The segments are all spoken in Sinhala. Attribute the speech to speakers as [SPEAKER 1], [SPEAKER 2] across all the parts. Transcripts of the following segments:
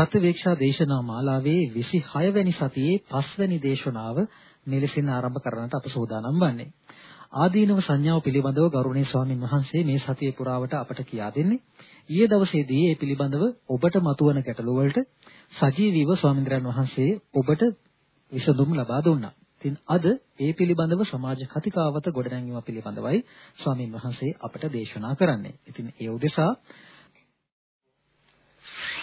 [SPEAKER 1] ප්‍රතිවේක්ෂා දේශනා මාලාවේ 26 වෙනි සතියේ 5 වෙනි දේශනාව මෙලෙසින් ආරම්භ කරන්නට අප සූදානම් වන්නේ. ආදීනව සංඥාව පිළිබඳව ගෞරවනීය ස්වාමින් වහන්සේ මේ සතිය පුරාවට අපට කියා දෙන්නේ. ඊයේ දවසේදී මේ පිළිබඳව ඔබට මතුවන ගැටලු වලට සජීවීව ස්වාමින්ද්‍රයන් වහන්සේ ඔබට විසඳුම් ලබා දුන්නා. ඉතින් අද ඒ පිළිබඳව සමාජ කතිකාවත ගොඩනැංවීම පිළිබඳවයි ස්වාමින් වහන්සේ අපට දේශනා කරන්නේ. ඉතින් ඒ උදෙසා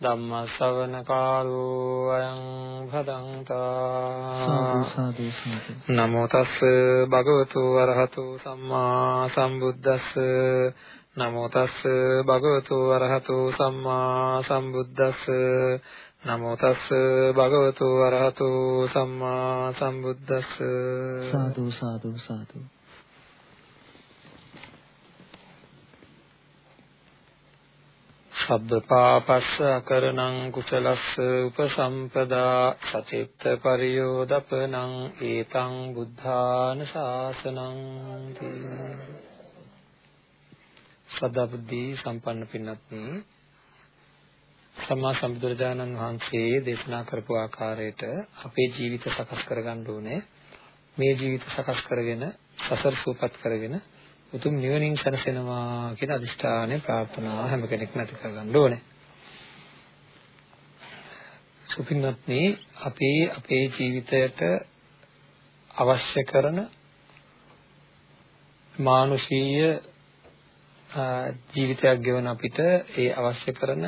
[SPEAKER 2] ධම්ම ශ්‍රවණ කාලෝ අයං භදංතා නමෝ තස් භගවතු වරහතු සම්මා සම්බුද්දස්ස. නමෝ තස් භගවතු වරහතු සම්මා සම්බුද්දස්ස. නමෝ තස් භගවතු වරහතු සම්මා සම්බුද්දස්ස.
[SPEAKER 1] සාදු සාදු සාදු
[SPEAKER 2] සබ්බපාපස්ස අකරණං කුසලස්ස උපසම්පදා සචිත්ත පරියෝදපනං ඒතං බුද්ධාන ශාසනං සදාබුද්ධි සම්පන්න පින්වත්නි සම්මා සම්බුදුරජාණන් වහන්සේ දේශනා කරපු ආකාරයට අපේ ජීවිත සකස් කරගන්න ඕනේ. මේ ජීවිත සකස් කරගෙන සසර සූපත් කරගෙන උතුම් නිවනින් සැනසෙනවා කියන අදිෂ්ඨානය ප්‍රාර්ථනා හැම කෙනෙක්ම ඇති කරගන්න ඕනේ. සුපින්වත්නි අපි අපේ ජීවිතයට අවශ්‍ය කරන මානුෂීය ජීවිතයක් ගෙවන අපිට ඒ අවශ්‍ය කරන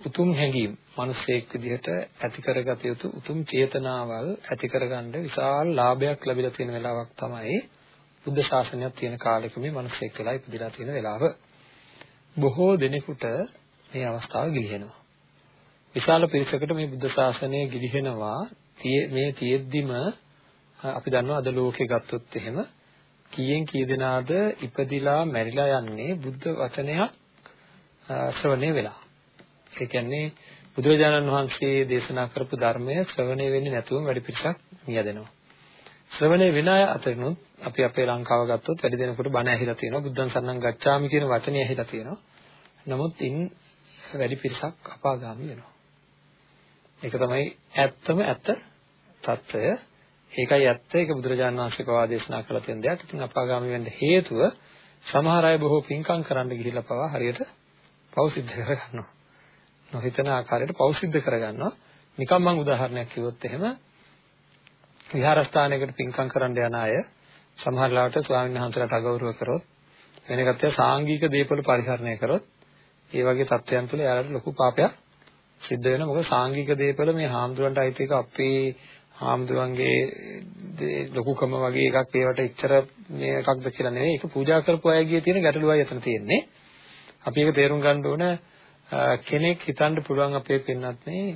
[SPEAKER 2] උතුම් හැඟීම් මිනිසෙක් විදිහට ඇති කරගත යුතු උතුම් චේතනාවල් ඇති කරගන්න විශාල ලාභයක් ලැබිලා තියෙන වෙලාවක් තමයි බුද්ධ ශාසනයක් තියෙන කාලෙක මේ මිනිස්සෙක් වෙලා ඉපදිලා තියෙන වෙලාව බොහෝ දෙනෙකුට මේ අවස්ථාව ගිලිහෙනවා. විශාල පිරිසකට මේ බුද්ධ ශාසනය ගිලිහෙනවා මේ තියෙද්දිම අපි දන්නවා අද ලෝකේ ගත්තොත් එහෙම කීයෙන් කී දෙනාද ඉපදිලා මැරිලා යන්නේ බුද්ධ වචනයක් ශ්‍රවණය වෙලා. ඒ කියන්නේ බුදුරජාණන් වහන්සේ දේශනා කරපු ධර්මය ශ්‍රවණය වෙන්නේ නැතුවම වැඩි පිරිසක් මියදෙනවා. ශ්‍රවණය වෙන අය අතරිනුත් අපි අපේ ලංකාව ගත්තොත් වැඩි දෙනෙකුට බණ ඇහිලා තියෙනවා. බුද්ධං සරණං ගච්ඡාමි කියන වචනේ ඇහිලා තියෙනවා. නමුත් ඉන් වැඩි පිරිසක් අපාගාමී වෙනවා. ඒක තමයි ඇත්තම ඇත්ත తত্ত্বය ඒකයි ඇත්ත. ඒක බුදුරජාණන් වහන්සේ පවා දේශනා කළ තියෙන දෙයක්. ඉතින් අපාගාමී වෙන්න හේතුව සමහර අය බොහෝ පින්කම් කරන්න ගිහිල්ලා පවා හරියට පව් සිද්ධ කරගන්නවා. නොහිතන ආකාරයට පව් සිද්ධ කරගන්නවා. නිකම් මම උදාහරණයක් කිව්වොත් එහෙම විහාරස්ථානයකට පින්කම් කරන්න යන අය සමහර ලාවට ස්වාමීන් වහන්සේලාට අගෞරව කරොත් වෙන එකත් සාංගික දීපවල පරිහරණය කරොත් ඒ වගේ තත්ත්වයන් තුළ එයාලට ලොකු පාපයක් සිද්ධ වෙනවා. මොකද සාංගික දීපවල මේ හාමුදුරන්ට අයිති එක අපේ හාමුදුරන්ගේ ලොකුකම වගේ එකක් ඒවට ඉච්චර මේ එකක්ද කියලා නෙවෙයි. ඒක පූජා කරපු අයගේ තියෙන ගැටලුවයි එතන තියෙන්නේ. අපි ඒක තේරුම් ගන්න ඕන කෙනෙක් හිතන්න පුළුවන් අපේ පින්නත් නේ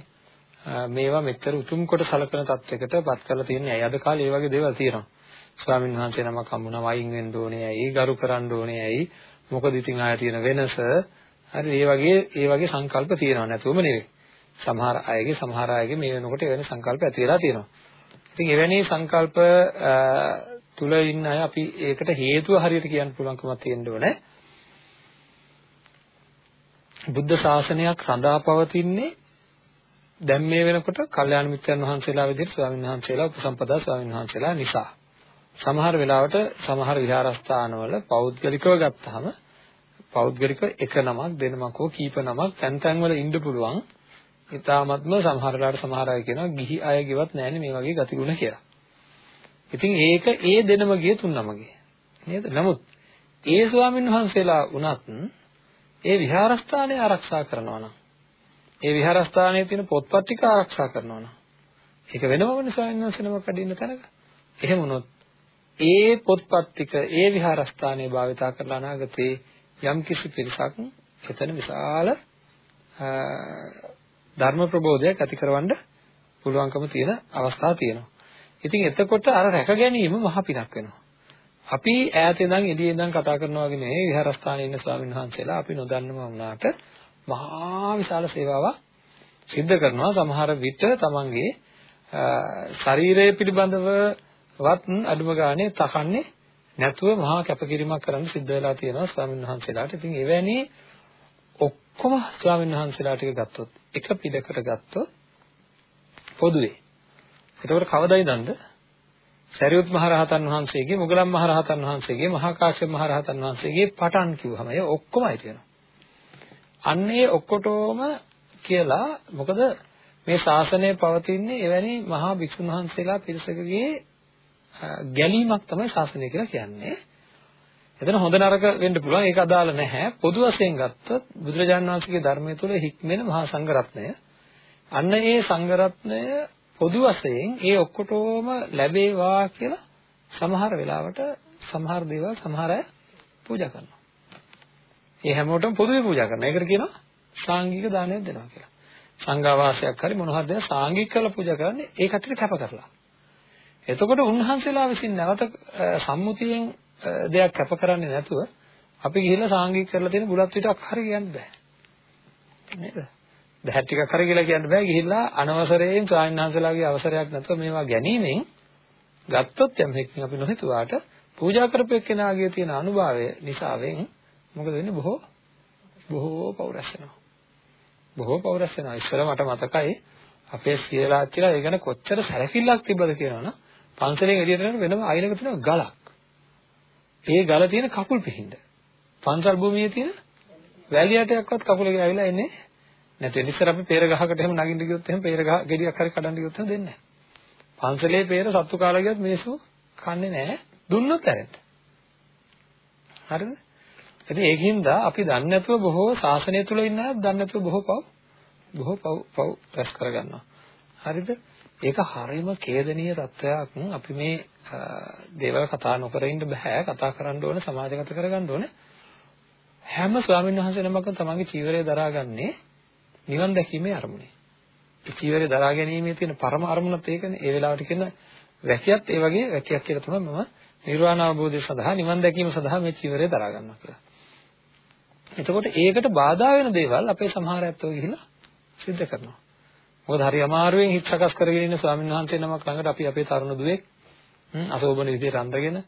[SPEAKER 2] මේවා මෙච්චර උතුම් කොට සලකන තත්යකට පත් කරලා තියෙන්නේ ඇයි? අද කාලේ මේ වගේ දේවල් තියෙනවා. ස්වාමීන් වහන්සේ නමක් හම්බුනම වයින් වෙන්න ඕනේ ඇයි? ගරු කරන්න ඕනේ ඇයි? මොකද ඉතින් ආය තියෙන වෙනස? හරි මේ වගේ ඒ වගේ සංකල්ප තියෙනවා නැතුවම නෙවෙයි. සමහර අයගේ සමහර අයගේ මේ වෙනකොට එවැනි සංකල්ප ඇති වෙලා තියෙනවා. ඉතින් එවැනි සංකල්ප තුල ඉන්න අය අපි ඒකට හේතුව හරියට කියන්න පුළුවන්කමක් තියෙන්න ඕනේ. බුද්ධ ශාසනයක් රඳා පවතින්නේ දැන් මේ වෙනකොට කල්යාණ මිත්‍රයන් වහන්සේලා විදිහට ස්වාමීන් වහන්සේලා උපසම්පදා ස්වාමීන් වහන්සේලා නිසා සමහර වෙලාවට සමහර විහාරස්ථානවල පෞද්ගලිකව ගත්තාම පෞද්ගලික එක නමක් දෙනමක් හෝ කීප නමක් තැන් තැන් වල ඉන්න පුළුවන් ඊටාත්ම සමහර වෙලාවට සමහර අය කියනවා ගිහි අය ගෙවත් නැහැනේ මේ වගේ ගතිගුණ කියලා. ඉතින් ඒක ඒ දෙනම ගිය තුන් නමගේ නේද? නමුත් ඒ ස්වාමීන් වහන්සේලා වුණත් ඒ විහාරස්ථානය ආරක්ෂා කරනවා නම් ඒ විහාරස්ථානයේ තියෙන පොත්පත් ටික ආරක්ෂා කරනවා නම් ඒක වෙනමම ස්වාමීන් වහන්සේ නමක් අඩින්න තැනක. එහෙම වුණොත් ඒ පොත්පත් ටික ඒ විහාරස්ථානයේ භාවිතා කරලා අනාගතේ යම් කිසි පිරිසක් එතන විශාල ධර්ම ප්‍රබෝධයක් ඇති කරවන්න පුළුවන්කම තියෙන අවස්ථා තියෙනවා. ඉතින් එතකොට අර රැක ගැනීම මහ පිනක් වෙනවා. අපි ඈත ඉඳන් එළියේ ඉඳන් කතා කරනවා වගේ නෙවෙයි විහාරස්ථානයේ ඉන්න ස්වාමීන් වහන්සේලා අපි නොදන්නම වුණාට මහා විශාල සේවාවක් සිද්ධ කරනවා සමහර විට තමන්ගේ ශරීරය පිළිබඳවවත් අඩුම ගානේ තකන්නේ නැතුව මහා කැපකිරීමක් කරන්න සිද්ධ වෙලා තියෙනවා ස්වාමීන් වහන්සේලාට. ඉතින් එවැනි ඔක්කොම ස්වාමීන් වහන්සේලා ටික ගත්තොත් එක පිටකට ගත්තොත් පොදුවේ. එතකොට කවදායිද නන්ද? සරියුත් මහරහතන් වහන්සේගේ මුගලන් මහරහතන් වහන්සේගේ මහා කාශ්‍යප මහරහතන් වහන්සේගේ පටන් කිව්වම ඒ ඔක්කොමයි තියෙනවා. අන්නේ ඔක්කොටම කියලා මොකද මේ ශාසනය පවතින්නේ එවැනි මහා භික්ෂුන් වහන්සේලා පිරිසකගේ ගැලීමක් තමයි ශාසනය කියලා කියන්නේ. එතන හොඳ නරක වෙන්න පුළුවන් ඒක අදාළ නැහැ. පොදු වශයෙන් ගත්තොත් බුදුරජාණන් වහන්සේගේ ධර්මයේ තුල හික්මෙන මහා සංඝරත්නය අන්න ඒ සංඝරත්නය පොදු වශයෙන් ඒ ඔක්කොටම ලැබේවා කියලා සමහර වෙලාවට සමහර දේවල් සමහර අය පූජා කරනවා. ඒ හැමෝටම පොදුවේ පූජා කරනවා. ඒකට කියනවා සාංගික දානයක් දෙනවා කියලා. සංඝාවාසයක් හරි මොන හරි දෙයක් සාංගික කරලා පූජා කරන්නේ ඒ කටට කැප කරලා. එතකොට උන්වහන්සේලා විසින් නැවත සම්මුතියෙන් දෙයක් කැප කරන්නේ නැතුව අපි ගිහිල්ලා සාංගික කරලා තියෙන බුලත් විටක් හරි කියන්න බෑ. නේද? දැහත් ටිකක් හරි කියලා කියන්න බෑ ගිහිල්ලා අනවසරයෙන් ස්වාමීන් අවසරයක් නැතුව මේවා ගැනීමෙන් ගත්තොත් යම් හැකින් අපි නොහිතුවාට පූජා කරපෙන්නාගේ තියෙන අනුභවය නිසාවෙන් මොකද වෙන්නේ බොහෝ බොහෝ පෞරස් වෙනවා. බොහෝ පෞරස් වෙනවා. ඉස්සර මට මතකයි අපේ සියලාච්චිලා ඒ ගැන කොච්චර සැලකිල්ලක් තිබ්බද කියනවනම් පන්සලෙන් එළියට යන වෙනම අයිනක තියෙන ගලක්. ඒ ගල තියෙන කකුල් පිහින්ද. පන්සල් භූමියේ තියෙන වැලියටයක්වත් කකුල ගෑවිලා එන්නේ නැතු වෙන ඉස්සර අපි peer ගහකට එහෙම නගින්න ගියොත් එහෙම peer ගහ ගෙඩියක් හරි කඩන්න ගියොත් එහෙම දෙන්නේ නැහැ. පන්සලේ peer සත්තු කාලා ගියත් මිනිස්සු කන්නේ නැහැ. දුන්නොත් ඇරෙන්න. හරිද? ඉතින් ඒකින්ද අපි දන්නේ නැතුව බොහෝ ශාසනය තුල ඉන්න අය දන්නේ නැතුව බොහෝ පව් බොහෝ පව් පව් රැස් කරගන්නවා. හරිද? ඒක හරීම ඛේදනීය තත්වයක්. අපි මේ දේවල් කතා නොකර ඉන්න බෑ. කතා කරන්න ඕනේ, සමාජගත කරගන්න ඕනේ. හැම ස්වාමීන් වහන්සේ නමක්ම තමන්ගේ චීවරය දරාගන්නේ නිවන් දැකීමේ අරමුණේ. ඒ චීවරය දරා ගැනීමේ තියෙන පරම අරමුණත් ඒකනේ. ඒ වෙලාවට කියන වැකියත් ඒ වගේ වැකියක් කියලා තමයි මම නිර්වාණ අවබෝධය සඳහා නිවන් දැකීම සඳහා මේ චීවරය දරා ගන්නවා කියලා. එතකොට ඒකට බාධා වෙන දේවල් අපේ සමහර ඇත්තෝ ගිහිලා සිද්ධ කරනවා. මොකද හරි අමාරුවෙන් හිත සකස් කරගෙන ඉන්න ස්වාමීන් වහන්සේ නමක් ළඟට අපි අපේ තරුණ දුවෙක් අසෝබන විදියට අඳගෙන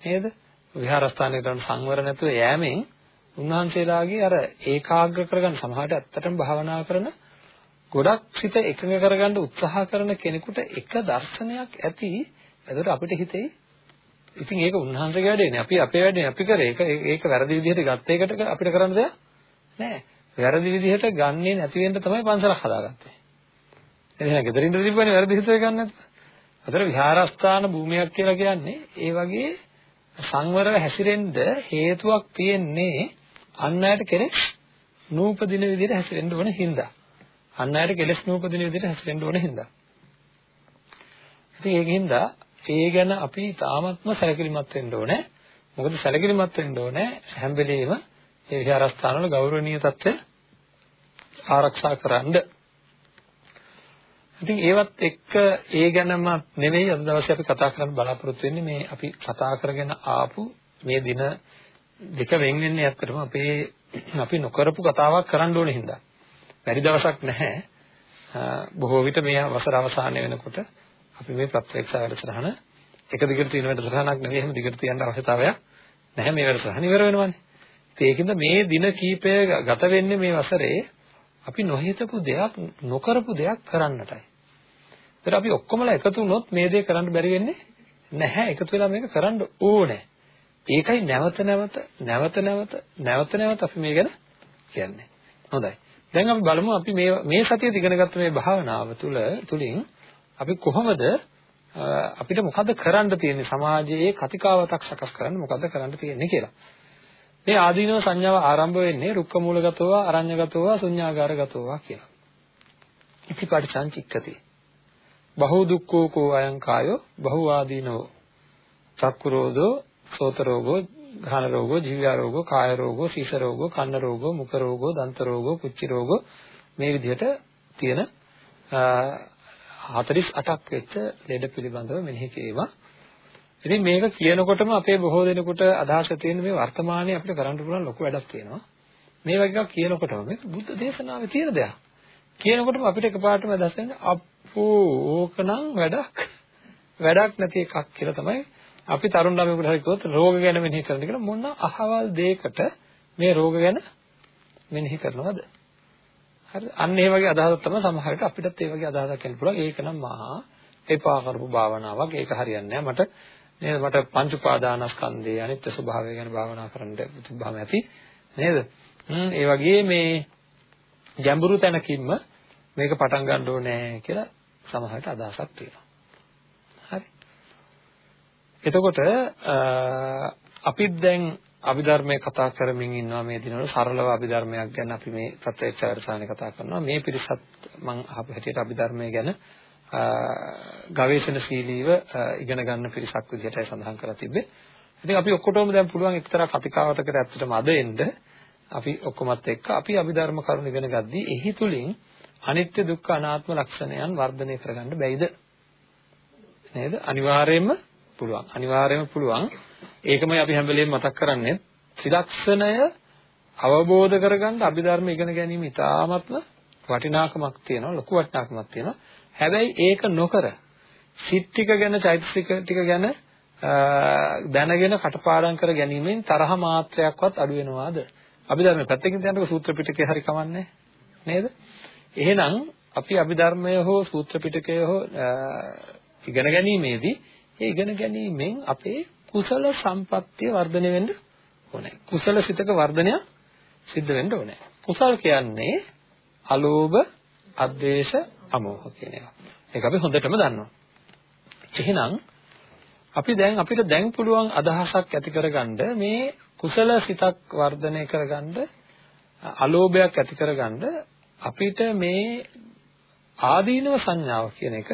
[SPEAKER 2] නේද? විහාරස්ථානයකට සංවර නැතුව යෑමෙන් උන්වහන්සේලාගේ අර ඒකාග්‍ර කරගන්න සමහරට ඇත්තටම භාවනා කරන ගොඩක් සිත එකඟ කරගන්න උත්සාහ කරන කෙනෙකුට එක දර්ශනයක් ඇති එතකොට අපිට හිතේ ඉතින් ඒක උන්වහන්සේගේ වැඩේනේ අපි අපේ වැඩේනේ අපි කරේ. ඒක ඒක වැරදි විදිහට ගත්ත එකට අපිට කරන්න දෙයක් නැහැ වැරදි විදිහට ගන්නේ නැති වෙන්න තමයි පන්සලක් හදාගත්තේ. එහෙනම් ගෙදරින් තිබ්බනේ වැරදි හිතුවේ ගන්න නැත්නම් අතර විහාරස්ථාන භූමියක් කියලා කියන්නේ ඒ වගේ සංවරව හැසිරෙන්න හේතුවක් තියෙන්නේ අන් අයට කෙලෙස් නූපදින විදිහට හැසිරෙන්න ඕන හින්දා. අන් අයට කෙලෙස් නූපදින විදිහට හැසිරෙන්න ඕන හින්දා. ඉතින් ඒකින්ද ඒ ගැන අපි තාමත්ම සැලකිලිමත් වෙන්න ඕනේ. මොකද සැලකිලිමත් වෙන්න ඕනේ හැම වෙලෙම ඒ විහාරස්ථානවල ගෞරවනීය තත්ත්වය ආරක්ෂා කරන්න. ඉතින් ඒවත් එක්ක ඒ ගැනම නෙවෙයි අද දවසේ අපි කතා කරන්න බලාපොරොත්තු වෙන්නේ මේ අපි කතා කරගෙන ආපු මේ දින දෙක වෙන් වෙන්නේ ඇත්තටම අපේ අපි නොකරපු කතාවක් කරන්න ඕනේ හින්දා. වැඩි දවසක් නැහැ. බොහෝ විට මේ වසර අවසානය වෙනකොට අපි මේ ප්‍රත්‍යක්ෂ වැඩසටහන එක දිගට තියෙන වැඩසටහනක් නෙවෙයි එහෙම දිගට තියන්න අවශ්‍යතාවයක් නැහැ මේ වැඩසටහන ඉවර වෙනවානේ. ඒකින්ද මේ දින කීපය ගත වෙන්නේ මේ වසරේ අපි නොහිතපු දෙයක් නොකරපු දෙයක් කරන්නටයි. ඒතර අපි ඔක්කොමලා එකතු වුණොත් මේ දේ කරන්න බැරි වෙන්නේ නැහැ. එකතු වෙලා මේක කරන්න ඕනේ. ඒකයි නැවත නැවත නැවත නැවත නැවත නැවත අපි මේ ගැන කියන්නේ. හොඳයි. දැන් අපි බලමු අපි මේ මේ සතියේ ඉගෙන ගත්ත මේ භාවනාව තුළ තුලින් අපි කොහොමද අපිට මොකද්ද කරන්න තියෙන්නේ සමාජයේ කතිකාවතක් සකස් කරන්න මොකද්ද කරන්න තියෙන්නේ කියලා. මේ ආදීනව සංඥාව ආරම්භ වෙන්නේ රුක්ක මූලගතව, අරඤ්‍යගතව, ශුඤ්ඤාගාරගතව කියලා. ඉතිපටිසංචික්කති. බහු දුක්ඛෝ කෝ අයං කායෝ බහු ආදීනෝ චක්කුරෝධෝ සෝත රෝගෝ, ඝාන රෝගෝ, ජීව රෝගෝ, කාය රෝගෝ, සීස රෝගෝ, කන්න රෝගෝ, මුඛ රෝගෝ, දන්ත රෝගෝ, කුච්චි රෝගෝ මේ විදිහට තියෙන 48ක් වෙච්ච ලෙඩ පිළිබඳව මෙනෙහි කිරීම. ඉතින් මේක කියනකොටම අපේ බොහෝ දෙනෙකුට අදහස තියෙන මේ වර්තමානයේ අපිට කරන්න පුළුවන් ලොකු වැඩක් තියෙනවා. මේ වගේ එකක් කියනකොටම මේ බුද්ධ දේශනාවේ තියෙන දෙයක්. කියනකොටම අපිට එකපාරටම අදහස් වෙන්නේ අප්පෝ ඕකනම් වැඩක් වැඩක් නැති එකක් කියලා තමයි අපි තරුණ ළමයෙකුට හරි කිව්වොත් රෝග ගැන මෙනෙහි කරන්න කියලා මොන අහවල් දෙයකට මේ රෝග ගැන මෙනෙහි කරනවද? හරිද? අන්න ඒ වගේ අදහසක් තමයි සමහර විට අපිටත් ඒ වගේ අදහසක් එන්න පුළුවන්. ඒක නම් මහා එපා කරපු භාවනාවක්. ඒක හරියන්නේ නැහැ. මට නේද මට පංච උපාදානස්කන්ධයේ අනිත්‍ය ස්වභාවය ගැන භාවනා කරන්න තිබ්බම ඇති නේද? හ්ම් ඒ වගේ මේ ගැඹුරු තැනකින්ම මේක පටන් ගන්න ඕනේ කියලා සමහරට අදහසක් තියෙනවා. හරි. එතකොට අපිත් දැන් අභිධර්මයේ කතා කරමින් ඉන්නවා මේ දිනවල සරලව අභිධර්මයක් ගැන අපි මේ ප්‍රත්‍යක්ෂ වැඩසටහනේ කතා කරනවා. මේ පිරිසත් මම අහපු හැටියට අභිධර්මයේ ගැන ගවේෂණශීලීව ඉගෙන ගන්න පිරිසක් විදිහටයි සඳහන් කරලා තිබ්බේ. ඉතින් අපි ඔක්කොටම දැන් පුළුවන් එක්තරා කතිකාවතකට ඇත්තටම අද එන්න අපි ඔක්කොමත් එක්ක අපි අභිධර්ම කරුණු ඉගෙන ගද්දී එහි තුලින් අනිත්‍ය දුක්ඛ අනාත්ම ලක්ෂණයන් වර්ධනය කරගන්න බැයිද? නේද? අනිවාර්යයෙන්ම පුළුවන්. අනිවාර්යයෙන්ම පුළුවන්. ඒකමයි අපි හැම වෙලේම මතක් කරන්නේ. ත්‍රිලක්ෂණය අවබෝධ කරගන්න අභිධර්ම ඉගෙන ගැනීම ඉතාමත්ම වටිනාකමක් තියෙනවා. ලොකු වටිනාකමක් තියෙනවා. හැබැයි ඒක නොකර සිත් ටික ගැන චෛතසික ටික ගැන දැනගෙන කටපාඩම් කර ගැනීමෙන් තරහ මාත්‍රයක්වත් අඩු වෙනවාද? අභිධර්මයේ පැත්තකින් තියනකොට සූත්‍ර පිටකේ හරි කමන්නේ නේද? එහෙනම් අපි අභිධර්මය හෝ සූත්‍ර පිටකය හෝ ඉගෙන ගැනීමේදී ඒ ඉගෙන ගැනීමෙන් අපේ කුසල සම්පත්තිය වර්ධනය වෙන්න ඕනේ. කුසල සිතක වර්ධනය සිද්ධ වෙන්න ඕනේ. කුසල් කියන්නේ අලෝභ, අද්වේෂ, අමෝහ කියන ඒවා. ඒක අපි හොඳටම දන්නවා. එහෙනම් අපි දැන් අපිට දැන් පුළුවන් අදහසක් ඇති කරගන්න මේ කුසල සිතක් වර්ධනය කරගන්න අලෝභයක් ඇති කරගන්න අපිට මේ ආදීනව සංඥාව කියන එක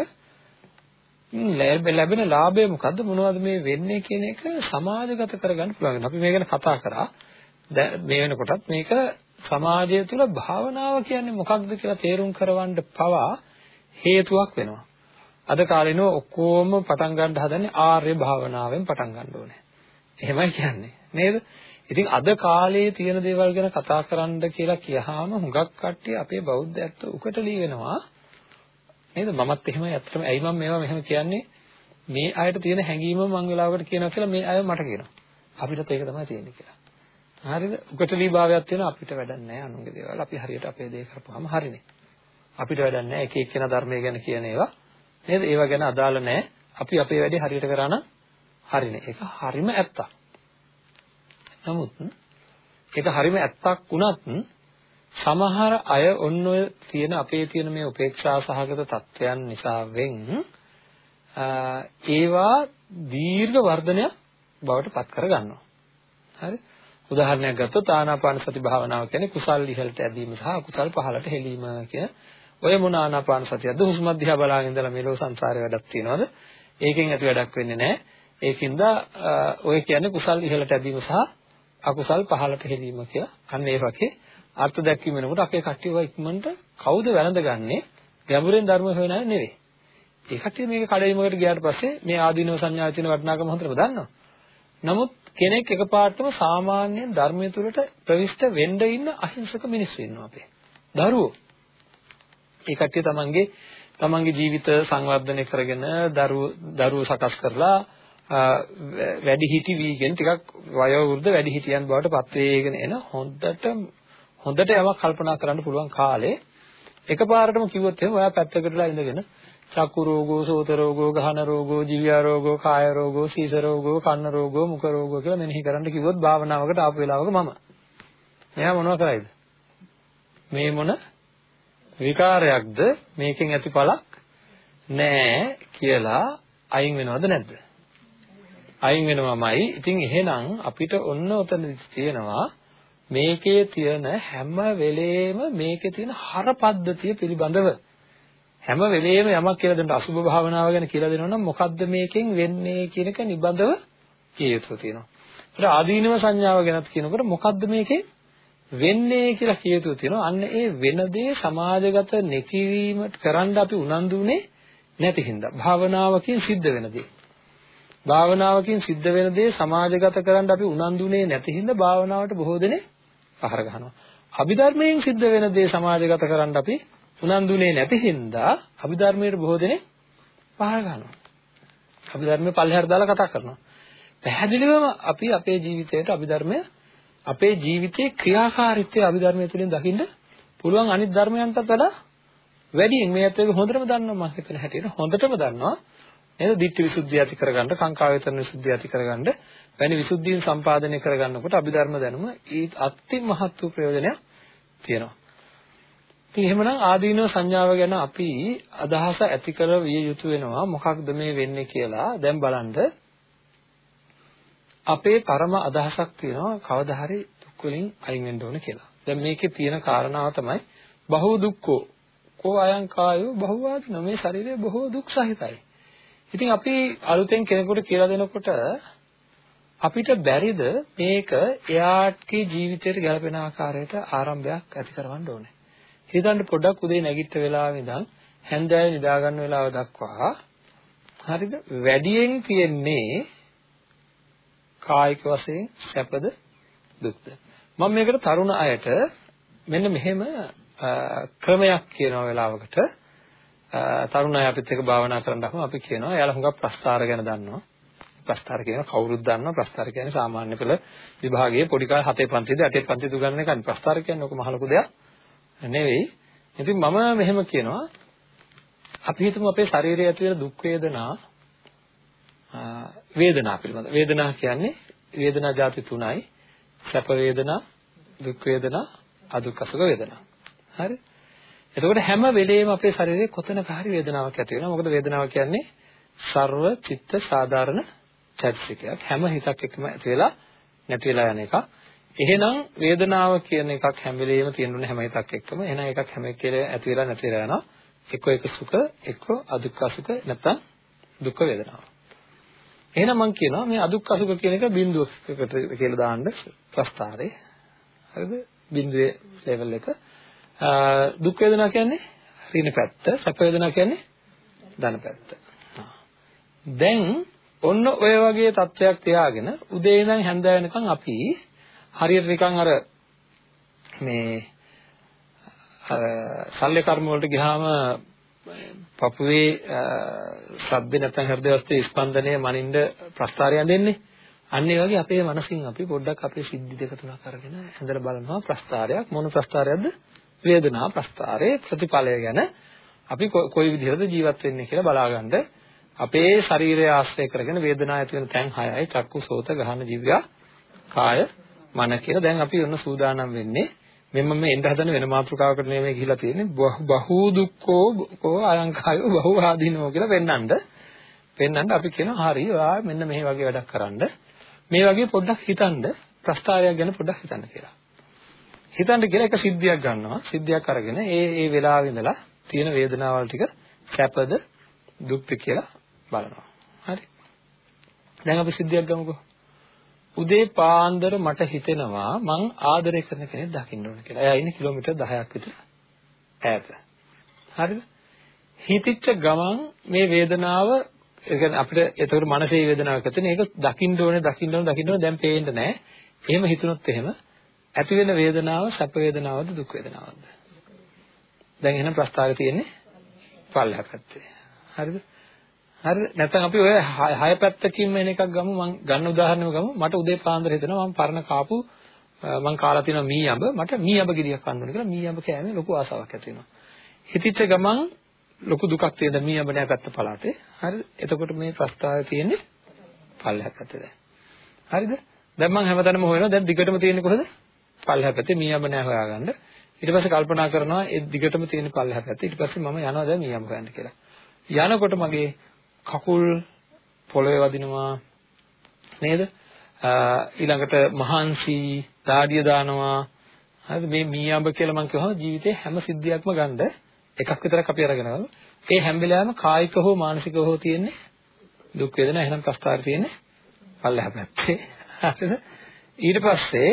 [SPEAKER 2] ලැබෙන ලාභය මොකද්ද මොනවද මේ වෙන්නේ කියන එක සමාජගත කරගන්න පුළුවන්. අපි මේ ගැන කතා කරා. මේ වෙනකොටත් මේක සමාජය තුළ භාවනාව කියන්නේ මොකක්ද කියලා තේරුම් කරවන්න පවා හේතුවක් වෙනවා. අද කාලේනෝ ඔක්කොම පටන් ගන්න හදන්නේ ආර්ය භාවනාවෙන් පටන් ගන්න ඕනේ. එහෙමයි කියන්නේ. නේද? ඉතින් අද කාලේ තියෙන දේවල් ගැන කතා කරන්න කියලා කියහම හුඟක් කට්ටිය අපේ බෞද්ධයත් උකටලී වෙනවා. නේද? මමත් එහෙමයි අත්‍තරම ඇයි මම මේවා මෙහෙම කියන්නේ? මේ අයට තියෙන හැඟීම මම වෙලාවකට කියනවා කියලා මේ අය මට කියනවා. අපිටත් ඒක තමයි තියෙන්නේ කියලා. හරිද? උකටලී භාවයක් තියෙනවා අපිට වැඩක් නැහැ අනුන්ගේ දේවල්. අපි හරියට අපේ දේ කරපුවාම හරිනේ. අපිට වැඩක් නැහැ එක එක්කෙනා ධර්මය ගැන කියන ඒවා. නේද? ඒවා ගැන අදාළ නැහැ. අපි අපේ වැඩේ හරියට කරා නම් හරිනේ. ඒක හරිම ඇත්තක්. නමුත් ඒක හරිම ඇත්තක් වුණත් සමහර අය ඔන්න ඔය තියෙන අපේ තියෙන මේ උපේක්ෂා සහගත තත්ත්වයන් නිසා වෙන් ඒවා දීර්ඝ වර්ධනයක් බවට පත් කර ගන්නවා. හරි? උදාහරණයක් ගත්තොත් ආනාපාන සති භාවනාව කියන්නේ කුසල් ඉහළට ඇදීම සහ අකුසල් පහළට හෙලීම කියන ඔය මොන ආනාපාන සතියක්ද හුස්ම දිහා බලාගෙන ඉඳලා මෙලෝ සංසාරේ වැඩක් තියනවද? ඒකෙන් ඇති වැඩක් වෙන්නේ නැහැ. ඒකින්ද ඔය කියන්නේ කුසල් ඉහළට ඇදීම සහ අකුසල් පහළට හෙලීම කියලා. අන්න ඒ වගේ අර්ථ දැක්වීම වෙනකොට අපේ කට්ටිය ඔය ඉක්මනට කවුද වැළඳගන්නේ? ගැඹුරෙන් ධර්ම හොයන අය නෙවෙයි. ඒ කට්ටිය මේක කඩේමකට ගියාට පස්සේ මේ ආදීනව සංඥා තියෙන වටිනාකම හොඳටම දන්නවා. නමුත් කෙනෙක් එකපාරටම සාමාන්‍යයෙන් ධර්මයේ තුලට ප්‍රවිෂ්ඨ වෙන්න ඉන්න අහිංසක මිනිස්සු ඉන්නවා අපේ. දරුවෝ. ඒ කට්ටිය තමන්ගේ තමන්ගේ ජීවිත සංවර්ධනය කරගෙන දරුවෝ දරුවෝ සකස් කරලා වැඩි හිටි වීගෙන ටිකක් වයෝ වෘද්ධ වැඩි හිටියන් බවට පත් වේගෙන එන හොඳට හොඳට යමක් කල්පනා කරන්න පුළුවන් කාලේ එකපාරටම කිව්වොත් එහෙනම් ඔයා පැත්තකටලා ඉඳගෙන චක්කු රෝගෝ, සෝත රෝගෝ, ගහන රෝගෝ, ජීව රෝගෝ, කාය රෝගෝ, සීස රෝගෝ, කන්න රෝගෝ, මුඛ රෝගෝ කියලා මෙනෙහි කරන්න කිව්වොත් භාවනාවකට ආපු වෙලාවක මම. මෙයා මොනව කරයිද? මේ මොන විකාරයක්ද මේකෙන් ඇති පළක් නෑ කියලා අයින් වෙනවද නැද්ද? අයින් වෙනවමයි. ඉතින් එහෙනම් අපිට ඔන්න ඔතන තියෙනවා මේකේ තියෙන හැම වෙලේම මේකේ තියෙන හර පද්ධතිය පිළිබඳව හැම වෙලේම යමක් කියලා දෙන්න අසුභ භාවනාව ගැන කියලා දෙනවනම් මොකද්ද මේකෙන් වෙන්නේ කියන එක නිබඳව කිය යුතු තියෙනවා. ඊට ආදීනව සංඥාව ගැනත් කියනකොට මොකද්ද මේකෙන් වෙන්නේ කියලා කිය යුතු තියෙනවා. අන්න ඒ වෙන දේ සමාජගත නැතිවීමට කරන්න අපි උනන්දුනේ නැති හින්දා. භාවනාවකින් සිද්ධ වෙන දේ. භාවනාවකින් සිද්ධ වෙන දේ සමාජගත කරන්න අපි උනන්දුනේ නැති හින්දා භාවනාවට බොහෝ දෙනෙක් පහර ගහනවා. අභිධර්මයෙන් සිද්ධ වෙන දේ සමාජගත කරන්න අපි උනන්දුනේ නැති හින්දා අභිධර්මයට බොහෝ දෙනෙක් පහර ගන්නවා. අභිධර්මයේ පල්ලෙහාට දාලා කතා කරනවා. පැහැදිලිවම අපි අපේ ජීවිතයට අභිධර්මය අපේ ජීවිතයේ ක්‍රියාකාරීත්වය අභිධර්මය තුළින් දකින්න පුළුවන් අනිත් ධර්මයන්ටත් වඩා වැඩියෙන් මේ අතේ හොඳටම දන්නවා මම හිතන හැටියට හොඳටම දන්නවා නේද? ditthi visuddhiය ඇති කරගන්න, කාංකා වේතන විසුද්ධිය ඇති කරගන්න, වැනි විසුද්ධීන් සම්පාදනය කරගන්නකොට අභිධර්ම දැනුම ඒ අති මහත් වූ ප්‍රයෝජනයක් තියෙනවා. ඉතින් එහෙමනම් ආදීනව සංඥාව ගැන අපි අදහස ඇති කර විය යුතු වෙනවා මොකක්ද මේ වෙන්නේ කියලා දැන් බලන්න අපේ පරම අදහසක් තියෙනවා කවදා හරි දුක් වලින් අයින් වෙන්න ඕන කියලා. දැන් මේකේ තියෙන කාරණාව තමයි බහු දුක්ඛෝ කෝ අයං කායෝ බහුවාදින මේ ශරීරය බොහෝ දුක් සහිතයි. ඉතින් අපි අලුතෙන් කෙනෙකුට කියලා දෙනකොට අපිට බැරිද මේක එයාගේ ජීවිතයට ගැලපෙන ආකාරයට ආරම්භයක් ඇති කරවන්න ඕනේ. හිතන්න පොඩ්ඩක් උදේ නැගිට වෙලාවෙ ඉඳන් හැන්දෑවේ නිදා ගන්න වෙලාව දක්වා හරිද? වැඩියෙන් තියෙන්නේ කායික වශයෙන් සැපද දුක්ද? මම මේකට තරුණ අයට මෙන්න මෙහෙම ක්‍රමයක් කියනවා වෙලාවකට. තරුණ අය අපිත් එක්ක භාවනා කරන්න අපම අපි කියනවා. එයාලා හුඟක් ප්‍රස්තාර ගැන දන්නවා. ප්‍රස්ථාර කියන කවුරුත් දන්නවා. ප්‍රස්ථාර කියන්නේ සාමාන්‍ය පෙළ විභාගයේ පොඩි කාලේ හතේ පන්තියේද අටේ පන්තියේ දුගන්න එකයි ප්‍රස්ථාර කියන්නේ. ඔක මහ ලොකු දෙයක් නෙවෙයි. ඉතින් මම මෙහෙම කියනවා. අපි හිතමු අපේ ශරීරයේ ඇති වෙන දුක් වේදනා වේදනා පිළිබඳ. වේදනා කියන්නේ වේදනා જાති තුනයි. සැප වේදනා දුක් වේදනා අදුක්කසක වේදනා. හරි? එතකොට හැම වෙලේම අපේ ශරීරයේ කොතනක හරි වේදනාවක් ඇති වෙනවා. මොකද වේදනාව කියන්නේ ਸਰව චිත්ත සාධාරණ චෛතසිකයක් හැම හිතක් එක්කම ඇති වෙලා නැති වෙලා යන එකක් එහෙනම් වේදනාව කියන එකක් හැම වෙලේම තියෙනුනේ හැම හිතක් එක්කම එහෙනම් එකක් හැම එකේ ඇති වෙලා නැති වෙලා යනවා එක්ක එක සුඛ එක්ක අදුක්ඛ සුඛ නැත්නම් දුක්ඛ වේදනාව එහෙනම් මම කියනවා මේ අදුක්ඛ සුඛ කියන එක බිඳුවකට කියලා දාන්න ප්‍රස්තාරේ. හරිද? බිඳුවේ ලෙවල් එක. දුක් වේදනා කියන්නේ ඍණ පැත්ත, සැප වේදනා කියන්නේ ධන පැත්ත. දැන් ඔන්න ඔය වගේ තත්ත්වයක් තියාගෙන උදේ ඉඳන් හැන්ද වෙනකන් අපි හරියට නිකන් අර මේ අර ශල්‍ය කර්ම වලට ගියාම පපුවේ ශබ්ද නැත්නම් හෘද වස්තුවේ ස්පන්දනය මනින්ද ප්‍රස්තාරයන් දෙන්නේ. අන්න ඒ වගේ අපේ මනසින් අපි පොඩ්ඩක් අපේ සිද්ධි දෙක තුනක් අරගෙන ඇඳලා බලනවා ප්‍රස්තාරයක් මොන ප්‍රස්තාරයක්ද? වේදනා ප්‍රස්තාරයේ ප්‍රතිඵලය ගැන අපි කොයි විදිහටද ජීවත් වෙන්නේ කියලා බලාගන්න අපේ ශරීරය ආශ්‍රය කරගෙන වේදනාව ඇති වෙන තැන් 6යි චක්කු සෝත ගහන ජීවය කාය මන කියලා. දැන් අපි ඔන්න සූදානම් වෙන්නේ මෙන්න මේ එන්න හදන වෙන මාතෘකාවකට නෙමෙයි ගිහිලා තියෙන්නේ. බහු දුක්ඛෝ කෝ අයංකායෝ බහු ආදීනෝ කියලා පෙන්වන්නද පෙන්වන්න අපි කියනවා හරි ඔයා මෙන්න මේ වගේ වැඩක් කරන්න මේ වගේ පොඩ්ඩක් හිතන්න ප්‍රස්තාවයක් ගැන පොඩ්ඩක් හිතන්න කියලා. හිතන්න කියලා එක සිද්ධියක් ගන්නවා. සිද්ධියක් අරගෙන ඒ ඒ වෙලාවෙ ඉඳලා තියෙන වේදනාවල් ටික කැපද දුක්ද කියලා බලනවා හරි දැන් අපි සිද්ධියක් ගමුකෝ උදේ පාන්දර මට හිතෙනවා මං ආදරය කරන කෙනෙක් දකින්න ඕන කියලා. එයා ඉන්නේ කිලෝමීටර් 10ක් විතර ඈත. හරිද? හිතිච්ච ගමන් මේ වේදනාව ඒ කියන්නේ අපිට ඒතකොට මනසේ වේදනාවක් ඇති වෙන ඒක දකින්න ඕනේ දකින්න ඕනේ දකින්න ඕනේ දැන් පේන්නේ නැහැ. එහෙම හිතුනොත් එහෙම ඇති වෙන වේදනාව සැප වේදනාවද දුක් වේදනාවද? දැන් එහෙනම් ප්‍රස්තාරය තියෙන්නේ පල්ලෙහා පැත්තේ. හරිද? හරිද? නැත්නම් අපි ඔය හය පැත්තකින්ම එන එකක් ගමු මම ගන්න උදාහරණයක් ගමු. මට උදේ පාන්දර හිතෙනවා මම පරණ කාපු මම කාලා තියෙනවා මී අඹ. මට මී අඹ ගෙඩියක් කන්න ඕනේ කියලා මී අඹ කෑමේ ලොකු ආසාවක් ඇති වෙනවා. හිතිච්ච ගමන් ලොකු දුකක් තියෙන මී අඹ නෑ පැත්ත පළාතේ. හරිද? එතකොට මේ ප්‍රස්තාවය තියෙන්නේ පල්ලෙහා පැත්තේ දැන්. හරිද? දැන් මම හැමතැනම හොයනවා. දැන් දිගටම තියෙන්නේ කොහෙද? පල්ලෙහා පැත්තේ මී අඹ නෑ හොයාගන්න. ඊට පස්සේ කල්පනා කරනවා ඒ දිගටම තියෙන පල්ලෙහා පැත්තේ. ඊට පස්සේ මම යනවා දැන් මී අඹ හොයන්න කියලා. යනකොට මගේ කකුල් පොළවේ වදිනවා නේද? ඊළඟට මහන්සි දාඩිය දානවා. හරිද? මේ මීයඹ කියලා මම කියවහම ජීවිතේ හැම සිද්ධියක්ම ගන්න එකක් විතරක් අපි අරගෙන ගමු. ඒ හැම වෙලාවෙම කායික හෝ මානසික හෝ තියෙන්නේ දුක් වේදනා එහෙනම් ප්‍රස්තාර තියෙන්නේ පල්ලෙහා පැත්තේ. හරිද? ඊට පස්සේ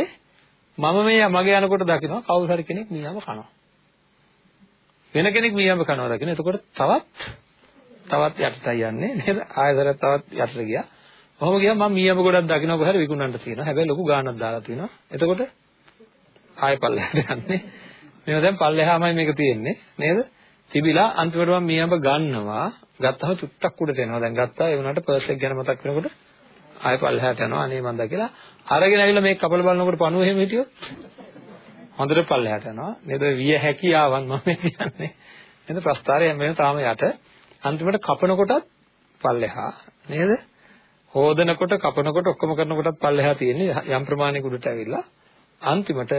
[SPEAKER 2] මම මේ මගේ යනකොට දකිනවා කවුරු හරි කෙනෙක් මීයඹ කනවා. වෙන කෙනෙක් මීයඹ කනවා දකින්න. එතකොට තවත් තවත් යටටයි යන්නේ නේද? ආයතන තවත් යටට ගියා. ඔහොම ගියාම මම මීයඹ ගොඩක් දකින්න කොහරි විකුණන්න තියෙනවා. හැබැයි ලොකු ගාණක් දාලා තියෙනවා. එතකොට ආයෙ පල්ලෙහාට යන්නේ. මේව දැන් පල්ලෙහාමයි මේක තියෙන්නේ නේද? තිබිලා අන්තිමට මම මීයඹ ගන්නවා. ගත්තම චුට්ටක් උඩට එනවා. දැන් ගත්තා ඒ වුණාට පර්ස් එක ගැන මතක් වෙනකොට ආයෙ පල්ලෙහාට යනවා. අනේ මන්ද කියලා අරගෙන ඇවිල්ලා මේක කපල බලනකොට පණුව එහෙම හිටියොත් හොඳට පල්ලෙහාට යනවා. නේද? විය හැකියාවන් මම කියන්නේ. නේද? ප්‍රස්තාරය හැම වෙලේම තාම යට. අන්තිමට කපනකොටත් පල්ලෙහා නේද? හොදනකොට කපනකොට ඔක්කොම කරනකොටත් පල්ලෙහා තියෙන්නේ යම් ප්‍රමාණයක උඩට ඇවිල්ලා අන්තිමට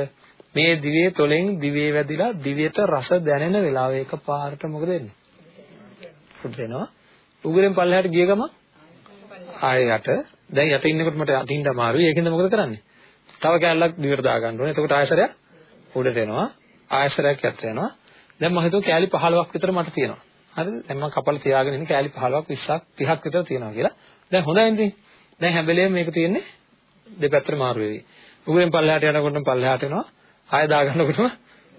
[SPEAKER 2] මේ දිවේ තොලෙන් දිවේ වැදිලා දිවයට රස දැනෙන වෙලාව එකපාරට මොකද වෙන්නේ? පුඩ දෙනවා. උගුරෙන් පල්ලෙහාට ගිය ගමන් ආයෙ යට දැන් යට ඉන්නකොට මට අතින්ද අමාරුයි. ඒකෙන්ද මොකද කරන්නේ? තව කැලලක් දිවට දා ගන්න ඕනේ. එතකොට ආයෙසරයක් උඩට එනවා. ආයෙසරයක් යට යනවා. දැන් මම හිතුවා කෑලි 15ක් විතර මට තියෙනවා. හරිද? දැන් මම කපලා තියාගෙන ඉන්නේ කෑලි 15ක් 20ක් 30ක් විතර තියෙනවා කියලා. දැන් හොඳයි ඉතින්. දැන් හැම වෙලේම මේක තියෙන්නේ දෙපැත්තට මාරු වෙවි. උගුරෙන් පල්ලෙහාට යනකොටම පල්ලෙහාට එනවා. ආය දා ගන්නකොටම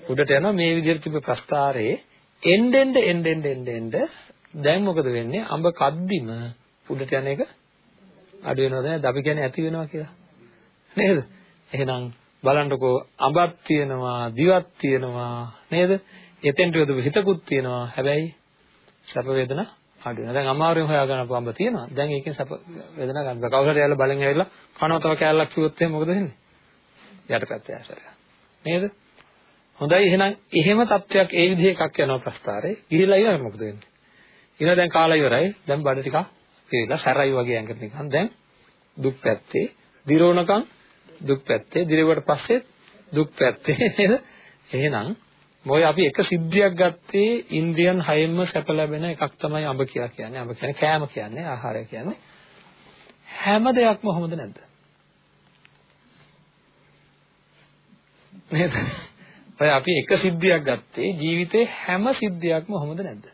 [SPEAKER 2] උඩට යනවා. මේ විදිහට තිබ්බ ප්‍රස්තාරයේ එන්ඩෙන්ඩ එන්ඩෙන්ඩ එන්ඩෙන්ඩ දැන් මොකද වෙන්නේ? අඹ කද්දිම උඩට යන එක අඩු වෙනවද නැද්ද? අපි කියන්නේ ඇති වෙනවා කියලා. නේද? එහෙනම් බලන්නකෝ අඹක් තියෙනවා, දිවක් තියෙනවා නේද? එතෙන්ට යොදපු හිතකුත් තියෙනවා. හැබැයි සැප වේදනා අඩු වෙනවා. දැන් අමාරුවෙන් හොයාගන්න අපඹ තියෙනවා. දැන් ඒකෙන් සැප වේදනා ගන්න. කවුරු හරි යාලා බලෙන් ඇවිල්ලා කනවා තව කෑල්ලක් කිව්වොත් එහෙනම් මොකද වෙන්නේ? යටපැත්තේ ඇසරය. නේද? හොඳයි එහෙනම් එහෙම තත්වයක් ඒ විදිහ එකක් යනවා ප්‍රස්තාරේ. ගිහිලා ඊළඟ මොකද වෙන්නේ? ඊළඟ දැන් කාලා ඉවරයි. දැන් බඩ ටිකක් පිරিলা සැරයි වගේ ඇඟට නිකන් දැන් දුක් පැත්තේ දිරෝණකම් දුක් පැත්තේ දිරෙවට පස්සේ දුක් පැත්තේ නේද? එහෙනම් මොයි අපි එක සිද්ධියක් ගත්තේ ඉන්ද්‍රියන් හයෙන්ම සැප ලැබෙන එකක් තමයි අඹ කියලා කියන්නේ. අඹ කියන්නේ කෑම කියන්නේ ආහාරය කියන්නේ. හැම දෙයක්ම කොහොමද නැද්ද? නේද? ඔය අපි එක සිද්ධියක් ගත්තේ ජීවිතේ හැම සිද්ධියක්ම කොහොමද නැද්ද?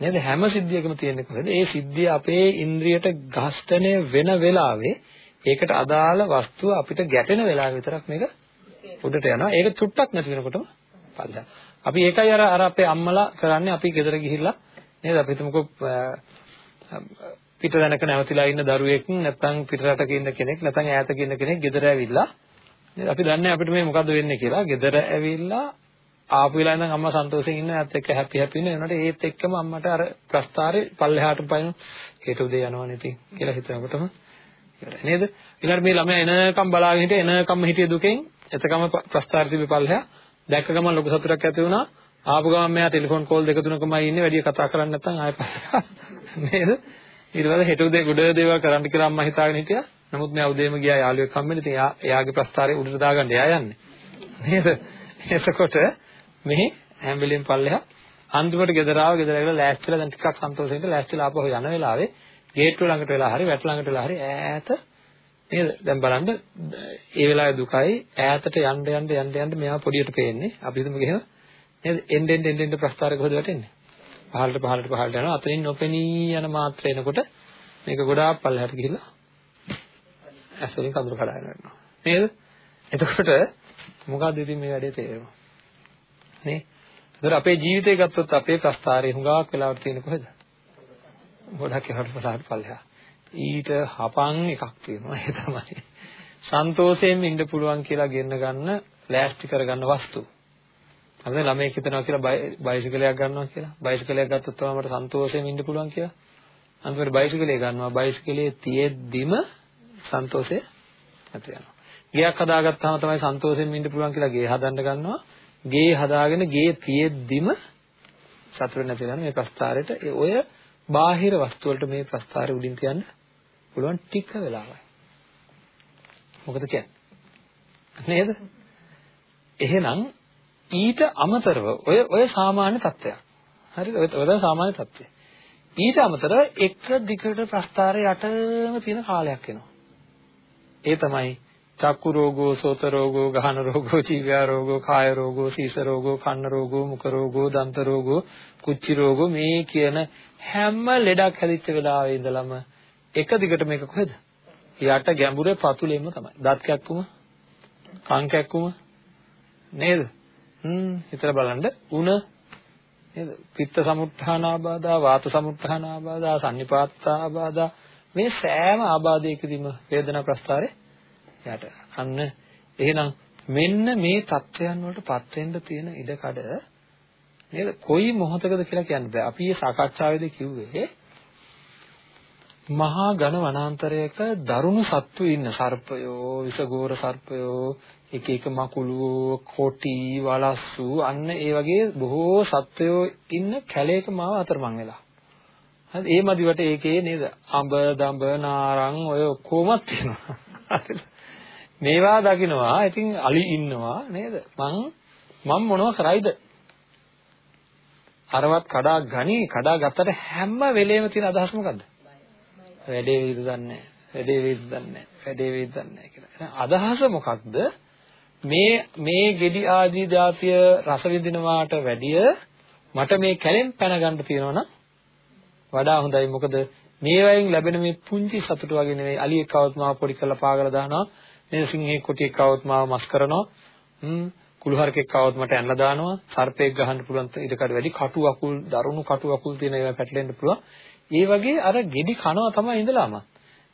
[SPEAKER 2] නේද? හැම සිද්ධියකම තියෙන්නේ කොහෙද? ඒ සිද්ධිය අපේ ඉන්ද්‍රියට ඝස්තනය වෙන වෙලාවේ ඒකට අදාළ වස්තුව අපිට ගැටෙන වෙලාව විතරක් මේක උඩට යනවා. ඒක චුට්ටක් නැති වෙනකොටම පල්ලෙහා. අපි ඒකයි අර අර අපේ අම්මලා කරන්නේ අපි ගෙදර ගිහිල්ලා නේද? අපි හිතමුකෝ පිට දැනක නැවතිලා ඉන්න දරුවෙක් නැත්නම් පිට රටක ඉන්න කෙනෙක් නැත්නම් ඈතක ඉන්න කෙනෙක් ගෙදර ඇවිල්ලා නේද? අපි දන්නේ අපිට මේ මොකද්ද වෙන්නේ කියලා. ගෙදර ඇවිල්ලා ආපු වෙලාවෙ ඉඳන් අම්මා සන්තෝෂෙන් ඉන්න එයාත් එක්ක හැපි හැපි ඉන්න එනකොට ඒත් එක්කම අම්මට අර ප්‍රස්තාරේ පල්ලෙහාට පයින් හේතු උදේ යනවනේ ඉතින් කියලා හිතනකොටම ඉවරයි නේද? ඊළඟට මේ ළමයා එනකම් බලාගෙන හිටිය එනකම්ම හිටිය දුකෙන් එතකම ප්‍රස්තාර තිබි පල්ලෙහා දැක්ක ගමන් ලොකු සතුටක් ඇති වුණා. ආපු ගමන් මෙයා ටෙලිෆෝන් කෝල් දෙක තුනකමයි ඉන්නේ වැඩි කතා කරන්නේ නැත්නම් ආයෙ නේද? ඊට පස්සේ හෙට උදේ ගොඩ දේවල් කරන්න කියලා අම්මා හිතාගෙන හිටියා. නමුත් මෙයා උදේම ගියා යාළුවෙක් හම්බෙන්න. ඉතින් එයා එයාගේ ප්‍රස්තාරේ උඩට දාගන්න එයා යන්නේ. නේද? එතකොට මෙහි හැම වෙලෙම පල්ලෙහා අන්තිමට ගෙදර ආව ගෙදර ඇවිල්ලා ලෑස්තිලා දැන් ටිකක් සන්තෝෂෙන්ද ලෑස්තිලා ආපහු යන වෙලාවේ ගේට්ටුව ළඟට වෙලා හරි වැට ළඟට වෙලා හරි ඈත නේද? දැන් බලන්න ඒ වෙලාවේ දුකයි ඈතට යන්න යන්න යන්න යන්න මෙයා පොඩියට පේන්නේ. අපි හිතමු එහෙම නේද? එන්න එන්න එන්න එන්න ප්‍රස්තාරය කොහෙද වැටෙන්නේ? පහළට පහළට පහළට යනවා. අතනින් නොපෙනී යන මාත්‍රය එනකොට මේක ගොඩාක් පල්ලෙහාට ගිහිල්ලා ඇස්වලින් කඳුළු කඩාගෙන යනවා. නේද? එතකොට මොකද්ද ඉතින් මේ වැඩේ තේරෙම? නේ? ඒතර අපේ ජීවිතය ගත්තොත් අපේ ප්‍රස්තාරය හුඟක් වෙලාවට තියෙන කොහෙද? ගොඩක් එහාට පහළට පල්ලෙහා. ඊට හපන් එකක් තියෙනවා ඒ තමයි සන්තෝෂයෙන් ඉන්න පුළුවන් කියලා ගෙන්න ගන්න ලෑස්ති කරගන්න වස්තු. අපේ ළමයෙක් හිතනවා කියලා බයිසිකලයක් ගන්නවා කියලා. බයිසිකලයක් ගත්තොත් තමයි මට සන්තෝෂයෙන් ඉන්න පුළුවන් කියලා. අන්තිමට බයිසිකලේ ගන්නවා. බයිසිකලේ තියෙද්දිම සන්තෝෂය නැති වෙනවා. ගෙයක් හදාගත්තාම තමයි සන්තෝෂයෙන් ඉන්න පුළුවන් කියලා ගේ හදන්න ගන්නවා. ගේ හදාගෙන ගේ තියෙද්දිම සතුට නැති වෙනවා මේ ප්‍රස්තාරයට. ඔය බාහිර වස්තු වලට මේ ප්‍රස්තාරය උඩින් තියන්න පුළුවන් ටික වෙලාවයි. මොකද කියන්නේ? නේද? එහෙනම් ඊට අමතරව ඔය ඔය සාමාන්‍ය තත්ත්වයක්. හරිද? ඔය සාමාන්‍ය තත්ත්වය. ඊට අමතරව එක දිගට ප්‍රස්තාරය යටම තියෙන කාලයක් එනවා. ඒ තමයි චක්කු රෝගෝ, සෝත රෝගෝ, ගහන රෝගෝ, ජීව්‍යා රෝගෝ, කාය රෝගෝ, සීස රෝගෝ, කන්න රෝගෝ, මුඛ රෝගෝ, දන්ත රෝගෝ, කුච්චි රෝගෝ මේ කියන හැම ලෙඩක් හැදිච්ච වෙලාවේ ඉඳලම එක දිගට මේක කොහෙද? යට ගැඹුරේ පතුලෙම තමයි. දත් කැක්කුම, කන් කැක්කුම නේද? හ්ම් හිතලා බලන්න උණ නේද? පිත්ත සමුත්ථාන ආබාධා, වාත සමුත්ථාන ආබාධා, සන්නිපාත ආබාධා මේ සෑම ආබාධයකදීම වේදනා ප්‍රස්තාරේ යට. අන්න එහෙනම් මෙන්න මේ தත්වයන් වලට පත් වෙන්න තියෙන ඉඩකඩ නේද? කොයි මොහොතකද කියලා කියන්න බෑ. අපි මේ සාකච්ඡාවේදී කිව්වේ මහා ඝන වනාන්තරයක දරුණු සත්තු ඉන්න සර්පයෝ, විසගෝර සර්පයෝ, එක එක මකුළුවෝ, කොටි, වලස්සු අන්න ඒ වගේ බොහෝ සත්වයෝ ඉන්න කැලේක මාව අතරමං වෙලා. හරි ඒ මදිවට ඒකේ නේද? අඹ, දඹ, නාරං ඔය ඔක්කොමත් තියෙනවා. හරිද? මේවා දකින්නවා. ඉතින් අලි ඉන්නවා නේද? මං මම මොනව කරයිද? අරවත් කඩා ගනි කඩා ගත්තට හැම වෙලේම තියෙන අදහස මොකද්ද? වැඩේ වේද දන්නේ වැඩේ වේද දන්නේ වැඩේ වේද දන්නේ කියලා. අදහස මොකක්ද? මේ මේ gedi ආදී જાතිය රස විඳිනවාට වැඩිය මට මේ කැලෙන් පැන ගන්න තියෙනවනම් වඩා හොඳයි. මොකද මේ වයින් ලැබෙන මේ පුංචි සතුට වගේ නෙවෙයි අලියෙක් කවුත් මාව පොඩි කරලා පාගලා දානවා. මේ සිංහෙක් කොටියෙක් කවුත් මාව මස් කරනවා. හ්ම් කුළුහරකෙක් කවුත් මට ඇනලා දානවා. සර්පෙක් ගහන්න පුළුවන් ඉඩකඩ වැඩි කටු අකුල් දරුණු කටු අකුල් තියෙන ඒවා පැටලෙන්න පුළුවන්. ඒ වගේ අර ගෙඩි කනවා තමයි ඉඳලාම.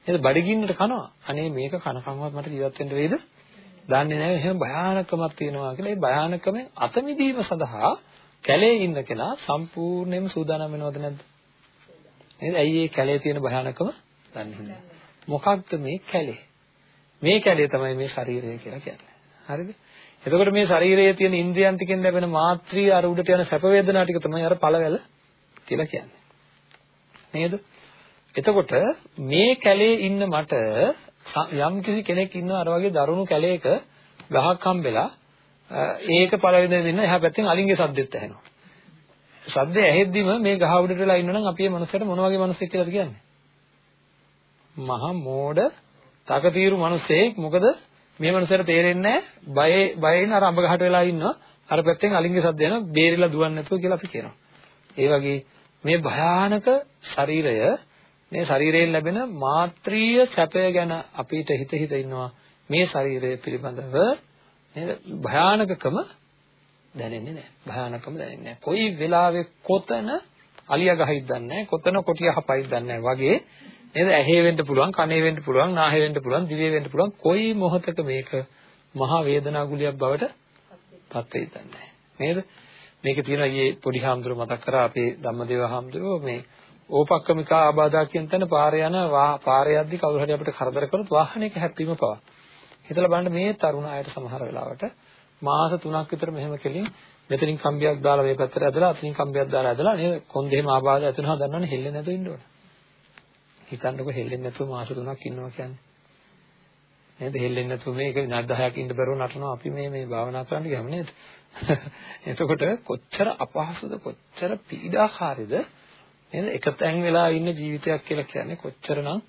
[SPEAKER 2] නේද? බඩගින්නට කනවා. අනේ මේක කනකම්වත් මට ජීවත් වෙන්න වේද? දන්නේ නැහැ එහෙම භයානකමක් තියෙනවා කියලා. ඒ භයානකමෙන් අත මිදීම සඳහා කැලේ ඉන්න කෙනා සම්පූර්ණයෙන්ම සූදානම් වෙනවද නැද්ද? නේද? ඇයි මේ කැලේ තියෙන භයානකම දන්නේ නැහැ. මොකක්ද මේ කැලේ? මේ කැලේ තමයි මේ ශරීරය කියලා කියන්නේ. හරිද? එතකොට මේ ශරීරයේ තියෙන ඉන්ද්‍රියන් ටිකෙන් ලැබෙන මාත්‍රී අර උඩට යන සැප වේදනා ටික තමයි අර පළවැල කියලා කියන්නේ. නේද? එතකොට මේ කැලේ ඉන්න මට යම් කිසි කෙනෙක් ඉන්නවා අර වගේ දරුණු කැලේක ගහක් හම්බෙලා ඒක පළවෙනි දෙන්න එහා පැත්තෙන් අලින්ගේ සද්දෙත් ඇහෙනවා. සද්දය ඇහෙද්දිම මේ ගහ උඩට වෙලා ඉන්නනම් අපි මේ මනුස්සයට මොන වගේ මනුස්සෙක් කියලාද කියන්නේ? මහා මෝඩ තකතිරු මනුස්සෙක් මොකද? මේ මනුස්සයට තේරෙන්නේ නැහැ බයේ බයෙන් අර අඹ ගහට වෙලා ඉන්නවා. අර පැත්තෙන් අලින්ගේ සද්ද එනවා. බේරිලා දුවන්නේ නැතුව කියලා අපි කියනවා. ඒ වගේ මේ භයානක ශරීරය මේ ශරීරයෙන් ලැබෙන මාත්‍රීය සැපය ගැන අපිට හිත හිත ඉන්නවා. මේ ශරීරය පිළිබඳව නේද? භයානකකම දැනෙන්නේ නැහැ. භයානකම දැනෙන්නේ නැහැ. කොයි වෙලාවෙ කොතන අලියා ගහින්ද නැහැ. කොතන කොටිය හපයිද නැහැ. වගේ නේද? ඇහි වෙන්න පුළුවන් කනේ වෙන්න පුළුවන් නාහේ වෙන්න පුළුවන් දිවේ වෙන්න පුළුවන්. කොයි මොහොතක මේක මහා වේදනා ගුලියක් බවට පත් වෙයිද නැහැ. නේද? මේකේ තියෙන ඊයේ පොඩි හාමුදුරුව මතක් කරා අපේ ධම්මදේව හාමුදුරුව මේ ඕපක්කමිකා ආබාධා කියන තැන පාරේ යන පාරේ යද්දි කවුරු හරි අපිට කරදර කරොත් වාහනයක හැප්පීම පවා. හිතලා බලන්න මේ තරුණ අයට සමහර වෙලාවට මාස 3ක් විතර මෙහෙම කෙලින් මෙතනින් කම්බියක් දාලා මේ පැත්තට ඇදලා අතනින් කම්බියක් දාලා ඇදලා නේද? කොන්දේම ආබාධ ඇතුණා දන්නවනේ හෙල්ලෙන්නේ නැතුව ඉන්න ඕන. හිතන්නකො හෙල්ලෙන්නේ නැතුව මාස 3ක් ඉන්නවා කියන්නේ. නේද? හෙල්ලෙන්නේ නැතුව මේක විනාඩි 10ක් ඉන්න බැරුව නටනවා. අපි මේ මේ භාවනා කරන්න ගියාම නේද? එතකොට කොච්චර අපහසුද? කොච්චර පීඩාකාරීද? නේද? එක තැන් වෙලා ඉන්න ජීවිතයක් කියලා කියන්නේ කොච්චරනම්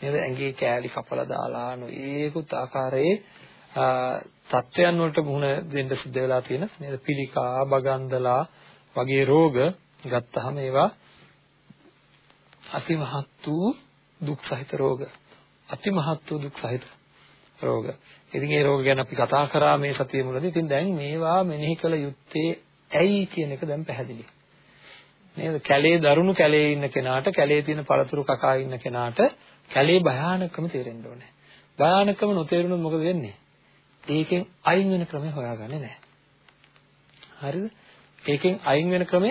[SPEAKER 2] නේද? ඇඟේ කෑලි කපලා දාලා නොයේකුත් ආකාරයේ තත්වයන් වලට මුහුණ දෙන්න සිද්ධ වෙලා තියෙන නේද? පිළිකා බගන්දලා වගේ රෝග ගත්තාම ඒවා අතිමහත් වූ දුක් සහිත රෝග අතිමහත් වූ දුක් සහිත රෝග. ඉතින් ඒ රෝග ගැන අපි කතා කරා මේ සතිය මුලදී. ඉතින් දැන් මේවා මෙනෙහි කළ යුත්තේ ඇයි කියන එක දැන් පැහැදිලි. නේද? කැලේ දරුණු කැලේ ඉන්න කෙනාට කැලේ තියෙන පළතුරු කකා ඉන්න කෙනාට කැලේ භයානකම තේරෙන්න ඕනේ. භයානකම නොතේරුනොත් මොකද වෙන්නේ? ඒකෙන් අයින් වෙන ක්‍රමය හොයාගන්නේ නැහැ. හරිද? ඒකෙන් අයින් වෙන ක්‍රමය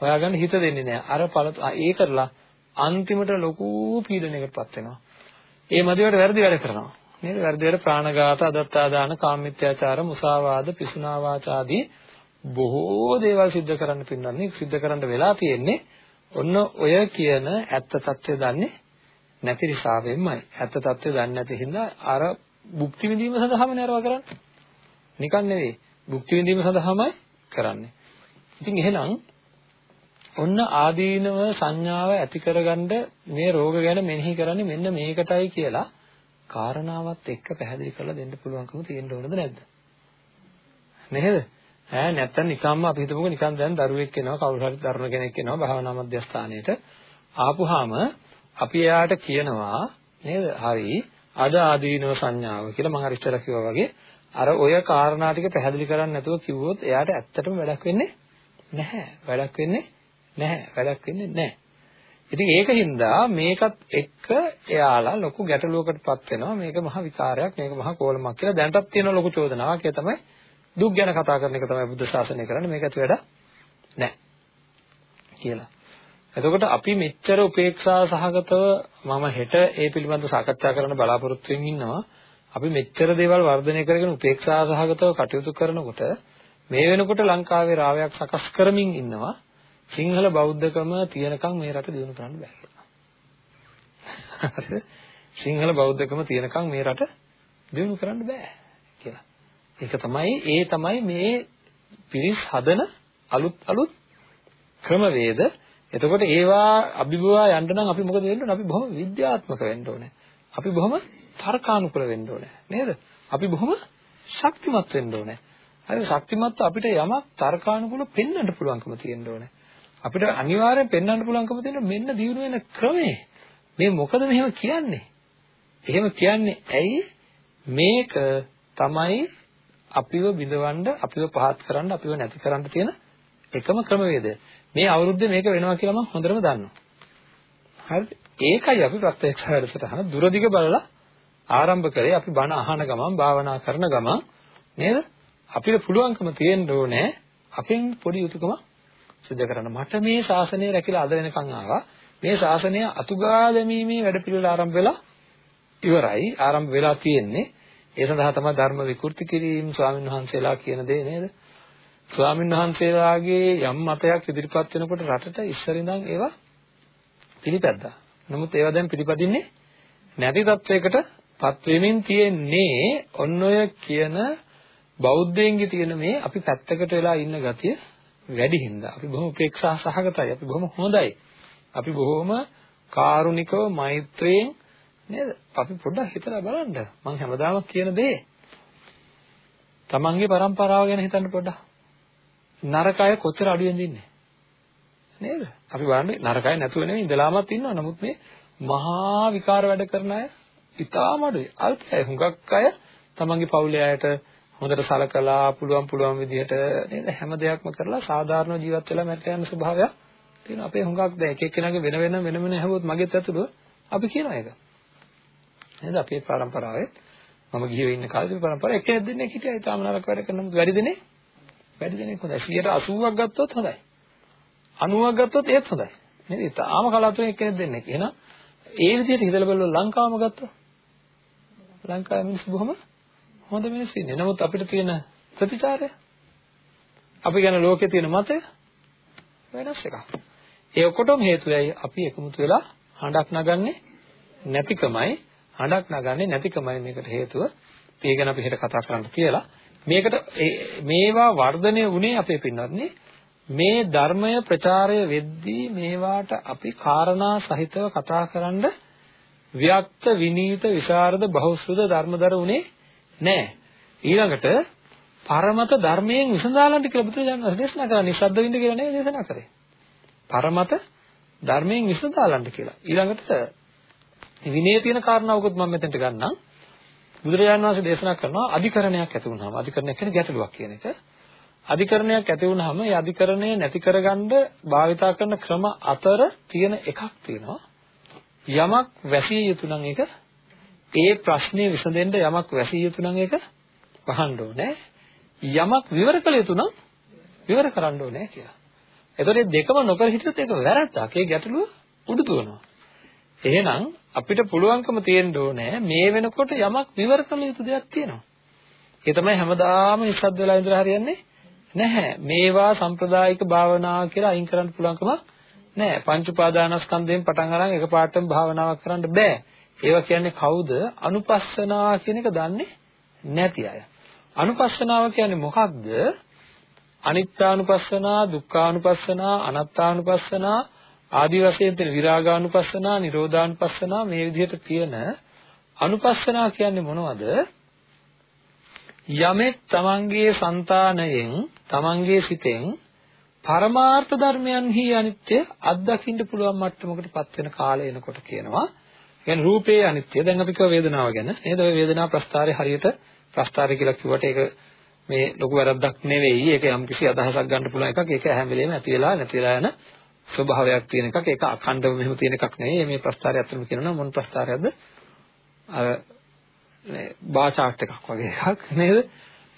[SPEAKER 2] හොයාගන්න හිත දෙන්නේ නැහැ. අර පළතු ඒ කරලා අන්තිමට ලොකු පීඩනයකටපත් වෙනවා. ඒ මදිවට වැරදි වැඩ කරනවා. නේද? වැරදි වැඩ ප්‍රාණඝාත, අදත්තාදාන, කාමමිත්‍යාචාර, මුසාවාද, පිසුනා වාචාදී බොහෝ දේවල් සිද්ධ කරන්න පින්නන්නේ සිද්ධ කරන්න වෙලා තියෙන්නේ ඔන්න ඔය කියන ඇත්ත తත්වය දන්නේ නැති නිසාවෙන්මයි. ඇත්ත తත්වය දන්නේ නැති හින්දා අර භුක්ති විඳීම සඳහාම නේරව කරන්නේ. නිකන් නෙවෙයි. භුක්ති විඳීම සඳහාමයි කරන්නේ. ඉතින් එහෙනම් ඔන්න ආදීනව සංඥාව ඇති කරගන්න මේ රෝග ගැන මෙනෙහි කරන්නේ මෙන්න මේකටයි කියලා කාරණාවත් එක්ක පැහැදිලි කරලා දෙන්න පුළුවන්කම තියෙන්න ඕනද නැද්ද? නේද? ඈ නැත්තම් නිකම්ම අපි හිතමුකෝ නිකන් දැන් දරුවෙක් එනවා කවුරු හරි දරුණ කෙනෙක් එනවා භාවනා මධ්‍යස්ථානයේට ආපුහාම අපි එයාට කියනවා නේද? හරි අද ආදීනව සංඥාව කියලා මම හරි ඉස්සෙල්ලා කිව්වා වගේ අර ඔය කාරණා ටික පැහැදිලි කරන්නේ නැතුව කිව්වොත් එයාට ඇත්තටම වැඩක් වෙන්නේ නැහැ. වැඩක් වෙන්නේ නැහැ. වැඩක් වෙන්නේ නැහැ. ඉතින් ඒකින්ද මේකත් එක්ක එයාලා ලොකු ගැටලුවකටපත් වෙනවා. මේක මහා විකාරයක්, මේක මහා කෝලමක් කියලා දැනටත් තියෙන ලොකු චෝදනාවක්. ඒ තමයි දුක් ගැන කතා කරන එක තමයි බුද්ධ ශාසනය කරන්නේ. මේක ඇති වැඩ නැහැ. කියලා. එතකොට අපි මෙච්චර උපේක්ෂා සහගතව මම හෙට ඒ පිළිබඳව සාකච්ඡා කරන්න බලාපොරොත්තු වෙමින් ඉන්නවා. අපි මෙච්චර දේවල් වර්ධනය කරගෙන උපේක්ෂා සහගතව කටයුතු කරනකොට මේ වෙනකොට ලංකාවේ රාවයක් සකස් කරමින් ඉන්නවා. සිංහල බෞද්ධකම තියෙනකන් මේ රට දියුණු කරන්න බෑ කියලා. හරිද? සිංහල බෞද්ධකම තියෙනකන් මේ රට දියුණු කරන්න බෑ කියලා. ඒක තමයි ඒ තමයි මේ පිරිස් හදන අලුත් අලුත් ක්‍රමවේද එතකොට ඒවා අභිභවා යන්න නම් අපි මොකද වෙන්න ඕනේ? අපි බොහොම විද්‍යාත්මක වෙන්න ඕනේ. අපි බොහොම තර්කානුකූල වෙන්න ඕනේ. නේද? අපි බොහොම ශක්තිමත් වෙන්න ඕනේ. හරි ශක්තිමත් අපිට යමක් තර්කානුකූල පෙන්වන්න පුළුවන්කම තියෙන්න ඕනේ. අපිට අනිවාර්යෙන් පෙන්වන්න පුළුවන්කම තියෙන මෙන්න දියුණු වෙන ක්‍රමය. මේ මොකද මෙහෙම කියන්නේ? එහෙම කියන්නේ ඇයි? මේක තමයි අපිව බිඳවන්න, අපිව පහත් කරන්න, අපිව නැති කරන්න තියෙන එකම ක්‍රමවේදය. මේ අවුරුද්දේ මේක වෙනවා කියලා මම හොඳටම දන්නවා. හරිද? ඒකයි අපි ප්‍රත්‍යක්ෂ වැඩසටහන දුරදිග බලලා ආරම්භ කරේ අපි බණ අහන ගමන් භාවනා කරන ගමන් නේද? අපිට පුළුවන්කම තියෙන්න ඕනේ අපෙන් පොඩි යුතුයකම සිදු කරන්න. මට මේ ශාසනය රැකිලා අද වෙනකන් ආවා. මේ ශාසනය අතුගා දැමීමේ වැඩපිළිවෙල ආරම්භ වෙලා ඉවරයි. ආරම්භ වෙලා තියෙන්නේ. ඒ සඳහා තමයි ධර්ම විකෘති කිරීම ස්වාමීන් වහන්සේලා කියන දේ නේද? ස්වාමීන් වහන්සේලාගේ යම් මතයක් ඉදිරිපත් වෙනකොට රටට ඉස්සර ඉඳන් ඒවා පිළිපැද්දා. නමුත් ඒවා දැන් පිළිපදින්නේ නැති තත්වයකට පත් වෙමින් තියෙන්නේ ඔන්න ඔය කියන බෞද්ධයන්ගේ තියෙන මේ අපි පැත්තකට වෙලා ඉන්න ගතිය වැඩි හින්දා. අපි බොහොම උපේක්ෂා සහගතයි. අපි බොහොම හොඳයි. අපි බොහොම කාරුණිකව මෛත්‍රියෙන් නේද? අපි පොඩ්ඩක් හිතලා බලන්න. මම හැමදාම කියන දේ. තමන්ගේ પરම්පරාව ගැන හිතන්න පොඩ්ඩක්. නරක අය කොච්චර අඩුවෙන්ද ඉන්නේ නේද? අපි බලන්නේ නරක අය නැතුව නෙවෙයි ඉඳලාමත් ඉන්නවා. නමුත් මේ මහා විකාර වැඩ කරන අය ඉතාම අඩුයි. අල්පයි. හුඟක් අය තමන්ගේ පවුලේ අයට හොඳට සලකලා පුළුවන් පුළුවන් විදිහට නේද? හැම දෙයක්ම කරලා සාධාරණ ජීවත් වෙලා මැරට යන ස්වභාවයක් තියෙනවා. අපේ හුඟක් දැන් එක එක්කෙනාගේ වෙන වෙන වෙන වෙන හැවොත් මගෙත් ඇතුළුව අපි කියනවා ඒක. නේද? අපේ පරම්පරාවේ මම ගිහිව ඉන්න කාලේ පරම්පරාව එක දෙන්නෙක් හිටියා. ඊටම නරක වැඩ කරන වැඩි දෙනේ වැඩි දෙනෙක් හොඳයි. 180ක් ගත්තොත් හොඳයි. 90ක් ගත්තොත් ඒත් හොඳයි. නේද? තාම කලාතුරකින් එක්කෙනෙක් දෙන්නෙක් එහෙනම් ඒ විදිහට හිතලා බලුවොත් ලංකාවම ගත්තොත්? ලංකාවේ මිනිස්සු බොහොම හොඳ මිනිස්සු ඉන්නේ. නමුත් අපිට තියෙන ප්‍රතිචාරය? අපි ගැන ලෝකේ තියෙන මතය? වෙනස් එකක්. ඒ ඔක්කොටම හේතු වෙයි අපි එකමුතු වෙලා හඬක් නගන්නේ නැතිකමයි. හඬක් නගන්නේ නැතිකමයි මේකට හේතුව. ඒ ගැන අපි හෙට කතා කරන්න කියලා. මේකට මේවා වර්ධනය වුණේ අපේ පින්වත්නි මේ ධර්මය ප්‍රචාරය වෙද්දී මේවාට අපි කාරණා සහිතව කතා කරන්න ව්‍යක්ත විනීත විශාරද බහුශ්‍රද ධර්මදර උනේ නැහැ ඊළඟට පරමත ධර්මයෙන් විසඳාලන්න කියලා බුදුරජාණන් වහන්සේ දේශනා කරා නිස්සද්ද වෙන්න කියලා නේ දේශනා කරේ. පරමත ධර්මයෙන් විසඳාලන්න කියලා. ඊළඟට විනය තියෙන කාරණාවකුත් මම මෙතනට ගන්නම්. බුදුරජාණන් වහන්සේ දේශනා කරනවා අධිකරණයක් ඇති වුනහම අධිකරණයක් කියන්නේ ගැටලුවක් කියන එක. අධිකරණයක් ඇති වුනහම ඒ අධිකරණය නැති කරගන්න භාවිතා කරන ක්‍රම අතර තියෙන එකක් තියෙනවා. යමක් වැසිය යුතු නම් ඒක ඒ ප්‍රශ්නේ විසඳෙන්න යමක් වැසිය යුතු නම් ඒක වහන්න ඕනේ. යමක් විවර කළ යුතු නම් විවර කරන්න ඕනේ කියලා. එතකොට මේ දෙකම නොකර හිටියොත් ඒක වැරද්දක්. ඒ ගැටලුව උඩු දුවනවා. එහෙනම් අපිට පුළුවන්කම තියෙන්න ඕනේ මේ වෙනකොට යමක් විවර කළ යුතු දෙයක් තියෙනවා. ඒ තමයි හැමදාම නිස්සද්ද වෙලා ඉඳලා හරියන්නේ නැහැ. මේවා සම්ප්‍රදායික භාවනා කියලා අයින් කරන්න පුළුවන්කම නැහැ. පංච උපාදානස්කන්ධයෙන් පටන් අරන් එකපාරටම භාවනාවක් කරන්න බෑ. ඒවා කියන්නේ කවුද? අනුපස්සනා කියන එක දන්නේ නැති අය. අනුපස්සනාව කියන්නේ මොකක්ද? අනිත්‍යානුපස්සනා, දුක්ඛානුපස්සනා, අනාත්තානුපස්සනා ආදි වශයෙන් තියෙන විරාගානුපස්සනා, නිරෝධානුපස්සනා මේ විදිහට තියෙන අනුපස්සනා කියන්නේ මොනවද? යමෙක් තමන්ගේ సంతානයෙන් තමන්ගේ සිතෙන් පරමාර්ථ ධර්මයන්හි අනිත්‍ය අත්දකින්න පුළුවන් මට්ටමකටපත් වෙන කාලය එනකොට කියනවා. කියන්නේ රූපේ අනිත්‍ය. දැන් අපි කියව වේදනාව ගැන. නේද? ඔය වේදනා ප්‍රස්තාරේ හරියට ප්‍රස්තාරය කියලා කිව්වට ඒක මේ ලොකු වැරද්දක් නෙවෙයි. ඒක යම්කිසි අදහසක් ගන්න පුළුවන් එකක්. ඒක හැම වෙලේම ඇති වෙලා නැති වෙලා යන ස්වභාවයක් තියෙන එකක්. ඒක අඛණ්ඩව මෙහෙම තියෙන එකක් නෙවෙයි. මේ ප්‍රස්තාරය අතරම කියනවා මොන ප්‍රස්තාරයක්ද? අර මේ බා chart එකක් වගේ එකක් නේද?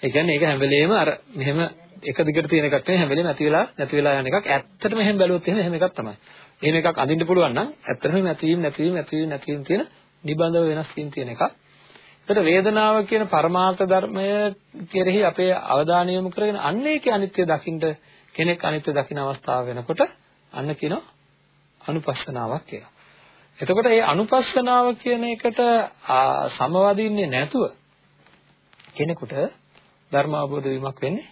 [SPEAKER 2] ඒ කියන්නේ ඒක හැම වෙලේම අර මෙහෙම එක දිගට තියෙන එකක් නෙවෙයි හැම වෙලේම නැති වෙලා නැති වෙලා යන එකක්. ඇත්තටම එහෙම බැලුවොත් එහෙම එහෙම එකක් තමයි. එහෙම එකක් අඳින්න පුළුවන් නම් ඇත්තටම නැතිවීම නැතිවීම නැතිවීම නැතිවීම තියෙන නිබඳව වෙනස් වීම තියෙන එකක්. ඒතර වේදනාව කියන පරමාර්ථ ධර්මය කෙරෙහි අපේ අවධානය යොමු කරගෙන අන්න ඒකේ අනිත්‍ය දකින්න කෙනෙක් අනිත්‍ය දකින අවස්ථාව වෙනකොට අන්න කියනවා අනුපස්සනාවක් කියලා. එතකොට මේ අනුපස්සනාව කියන එකට සමවදින්නේ නැතුව කෙනෙකුට ධර්ම අවබෝධ වීමක් වෙන්නේ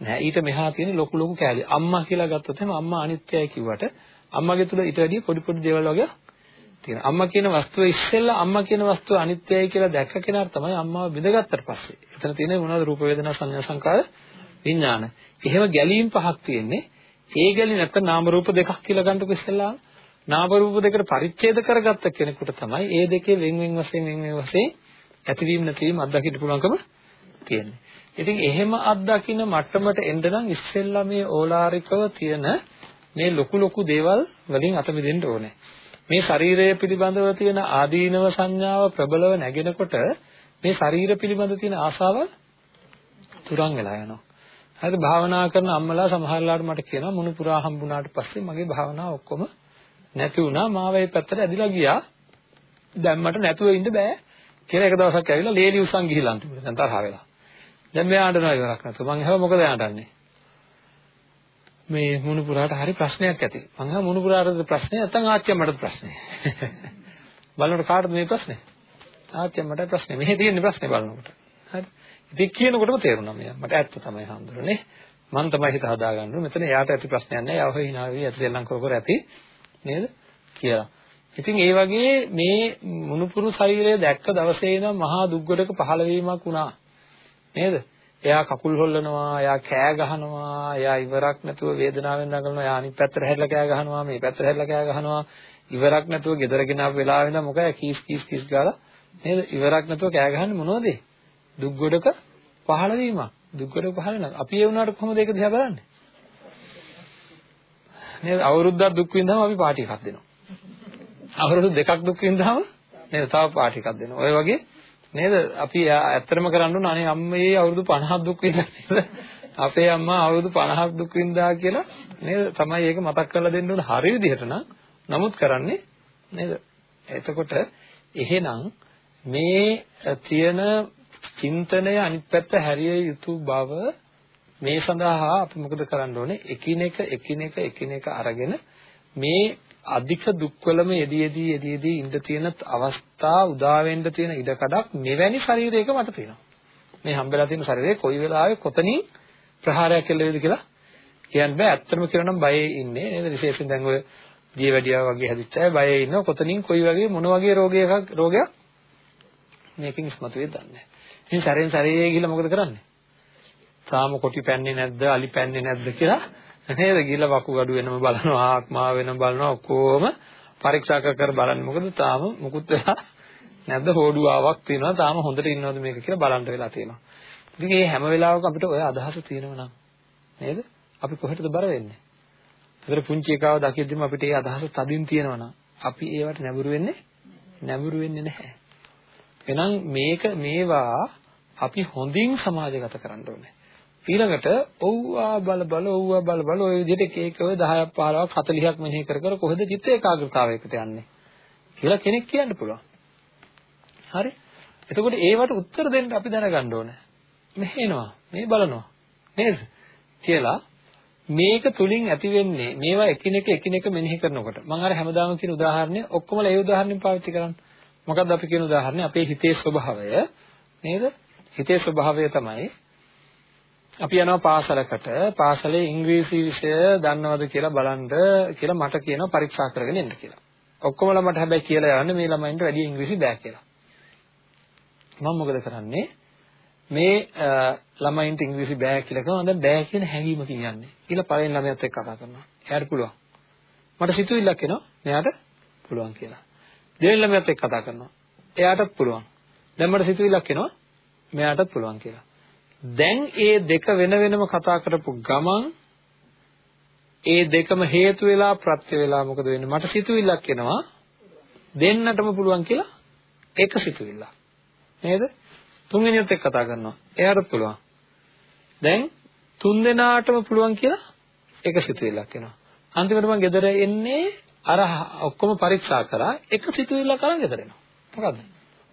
[SPEAKER 2] නැහැ. ඊට මෙහා තියෙන ලොකු ලොකු කෑලි. අම්මා කියලා ගත්තොත් එහෙනම් අම්මා අනිත්‍යයි කිව්වට අම්මගේ තුල ඊට වැඩිය පොඩි පොඩි දේවල් වගේ තියෙනවා. අම්මා කියන වස්තුව ඉස්සෙල්ලා අම්මා කියන වස්තුව අනිත්‍යයි කියලා දැක්ක කෙනාට තමයි අම්මාව බිඳගත්තට පස්සේ. එතන තියෙන්නේ මොනවද රූප වේදනා සංඥා සංකාර විඥාන. එහෙම ගැලීම් පහක් තියෙන්නේ. ඒ ගැලි නැත්නම් නාම රූප දෙකක් කියලා ගන්නකො ඉස්සෙල්ලා. නාම රූප දෙකට පරිච්ඡේද කරගත්ත කෙනෙකුට තමයි ඒ දෙකේ වෙන් වෙන් වශයෙන් වෙන් වෙන් වශයෙන් ඇතිවීම නැතිවීම අත්දකින්න පුළුවන්කම තියෙන්නේ. ඉතින් එහෙම අත්දකින්න මට්ටමට එන්න නම් ඉස්සෙල්ලා මේ ඕලාරිකව තියෙන මේ ලොකු ලොකු දේවල් වලින් අත මිදෙන්න ඕනේ. මේ ශරීරය පිළිබඳව තියෙන ආදීනව සංඥාව ප්‍රබලව නැගෙනකොට මේ ශරීර පිළිබඳ තියෙන ආසාවල් තුරන් වෙලා යනවා. හරිද? භාවනා කරන අම්මලා සමහරලාට මට කියනවා මුණු පුරා හම්බුණාට පස්සේ මගේ භාවනාව ඔක්කොම නැති වුණා. මාව ඒ පැත්තට ඇදිලා ගියා. දැන් මට නැතුව ඉන්න බෑ කියලා එක දවසක් ඇවිල්ලා ලේලි උස්සන් ගිහිල්ලා අන්තිමට දැන් තරහ වෙලා. දැන් මෙයා අඬනවා ඉවරක් නැතුව. මං අහුවා මොකද අඬන්නේ? මේ මුණුපුරාට හරි ප්‍රශ්නයක් ඇති. මං අහුවා මුණුපුරාටද ප්‍රශ්නේ නැත්නම් ආච්චියම්මටද ප්‍රශ්නේ? බලනකොට කාටද මේ ප්‍රශ්නේ? ආච්චියම්මට ප්‍රශ්නේ. මෙහෙ තියෙන ප්‍රශ්නේ බලනකොට. හරි. ඉතින් කියනකොටම තේරුණා මෙයා. මට ඇත්ත තමයි හඳුරන්නේ. මං තමයි හිත හදාගන්න ඕනේ. මෙතන එයාට ඇති ප්‍රශ්නයක් නැහැ. යව hina වෙවි ඇති දෙල්ලම් කර කර ඇති නේද? කියලා. ඉතින් ඒ වගේ මේ මුණුපුරු ශරීරය දැක්ක දවසේ ඉඳන් මහා දුක්ගඩක පහළ වීමක් වුණා. නේද? එයා කකුල් හොල්ලනවා, එයා කෑ ගහනවා, එයා ඉවරක් නැතුව වේදනාවෙන් දඟලනවා, එයා අනිත් පැත්තට හැරිලා කෑ ගහනවා, මේ පැත්තට හැරිලා කෑ ගහනවා. ඉවරක් නැතුව ගෙදරගෙන ආපු වෙලාවෙ ඉඳන් මොකද කීස් කීස් කීස් ගාලා නේද? ඉවරක් නැතුව කෑ ගහන්නේ මොනවද? දුක් ගොඩක පහළ වීමක්. දුක් ගොඩක පහළ වෙනවා. අපි ඒ වුණාට කොහොමද ඒක දිහා බලන්නේ? නේද? අවුරුද්දක් දුක් විඳාම අපි පාටි එකක් දෙනවා. අවුරුදු දෙකක් දුක් විඳාම නේද? තව පාටි එකක් දෙනවා. ඔය වගේ නේද? අපි ඇත්තටම කරන්න ඕන අනේ අම්මේ අවුරුදු 50ක් දුක් විඳලා නේද? අපේ අම්මා අවුරුදු 50ක් දුක් විඳා කියලා නේද? තමයි ඒක මතක් කරලා දෙන්න ඕන හරි විදිහට නම් නමුත් කරන්නේ නේද? එතකොට එහෙනම් මේ තියෙන චින්තනය අනිත් පැත්ත හැරිය යුතු බව මේ සඳහා අපි මොකද කරන්න ඕනේ? එකිනෙක එකිනෙක එකිනෙක අරගෙන මේ අධික දුක්වලම යෙදී යෙදී යෙදී යෙදී ඉඳ තියෙන අවස්ථා උදා වෙන්න තියෙන ඉඩකඩක් මෙවැනි ශරීරයක මට තියෙනවා. මේ හම්බෙලා තියෙන ශරීරය කොයි වෙලාවෙ කොතනින් ප්‍රහාරයක් එල්ල වේද කියලා කියන්න බෑ. ඇත්තටම කියනවා නම් බයේ ඉන්නේ නේද? විශේෂයෙන් දැන් ඔය ජීවැඩියා වගේ හැදිච්ච අය බයේ ඉන්නවා. කොතනින් කොයි වගේ මොන වගේ රෝගයක රෝගයක් මේකෙන් ඉස්මතු වෙද දන්නේ නැහැ. ඉතින් සැරෙන් සැරේ ගිහිල්ලා මොකද කරන්නේ? තාම කොටි පැන්නේ නැද්ද? අලි පැන්නේ නැද්ද කියලා නේද? ගිහලා වකුගඩු වෙනම බලනවා, ආත්මා වෙනම බලනවා ඔක්කොම පරීක්ෂා කර කර බලන්නේ. මොකද තාම මුකුත් වෙලා නැද්ද? හොඩුවාවක් තියෙනවා. තාම හොඳට ඉන්නවද මේක කියලා බලන්න වෙලා තියෙනවා. ඉතින් මේ හැම වෙලාවකම අපිට ඔය අදහස තියෙනවා නම් නේද? අපි කොහෙටද බර වෙන්නේ? ඒතර පුංචි එකව දකිද්දිම අපිට ඒ අදහස තදින් තියෙනවා නම් අපි ඒවට නැඹුරු වෙන්නේ නැඹුරු වෙන්නේ නැහැ. එහෙනම් මේක මේවා අපි හොඳින් සමාජගත කරන්න ඕනේ. ඊළඟට ඔව්වා බල බල ඔව්වා බල බල ඔය විදිහට එක එක ඔය 10ක් 15ක් 40ක් මෙනෙහි කර කර කොහෙද චිත්ත ඒකාග්‍රතාවයකට යන්නේ කියලා කෙනෙක් කියන්න පුළුවන්. හරි? එතකොට ඒවට උත්තර දෙන්න අපි දැනගන්න ඕනේ. මෙහෙනවා, මේ බලනවා. නේද? කියලා මේක තුලින් ඇති වෙන්නේ මේවා එකිනෙක එකිනෙක මෙනෙහි කරනකොට මම අර හැමදාම කියන උදාහරණය ඔක්කොමලා ඒ උදාහරණෙන් පාවිච්චි කරන්නේ. මොකද්ද අපි කියන උදාහරණය අපේ හිතේ ස්වභාවය නේද? හිතේ ස්වභාවය තමයි අපි යනවා පාසලකට පාසලේ ඉංග්‍රීසි විෂය දන්නවද කියලා බලන්න කියලා මට කියනවා පරීක්ෂා කරගෙන එන්න කියලා. ඔක්කොමලා මට හැබැයි කියලා යන්නේ මේ ළමයින්ට වැඩි ඉංග්‍රීසි බෑ කියලා. මම මොකද කරන්නේ? මේ ළමයින්ට ඉංග්‍රීසි බෑ කියලා කියනවා දැන් බෑ කියන හැඟීමකින් යන්නේ. කියලා පළවෙනි ළමයාත් එක්ක කතා කරනවා. එයාට පුළුවන්. මට සිතුවිල්ලක් එනවා මෙයාට පුළුවන් කියලා. දෙවෙනි ළමයාත් එක්ක කතා කරනවා. එයාටත් පුළුවන්. දැන් මට සිතුවිල්ලක් එනවා මෙයාටත් පුළුවන් කියලා. දැන් ඒ දෙක වෙන වෙනම කතා කරපු ගමන් ඒ දෙකම හේතු වෙලා ප්‍රත්‍ය වෙලා මොකද වෙන්නේ? මට සිතුවිල්ලක් එනවා. දෙන්නටම පුළුවන් කියලා එක සිතුවිල්ලක්. නේද? තුන්වෙනියත් එක්ක කතා කරනවා. එයාටත් පුළුවන්. දැන් තුන් දෙනාටම පුළුවන් කියලා එක සිතුවිල්ලක් එනවා. අන්තිමට මම ගෙදර එන්නේ අර ඔක්කොම පරීක්ෂා කරා එක සිතුවිල්ලක් අරන් ගෙදර එනවා. මොකද්ද?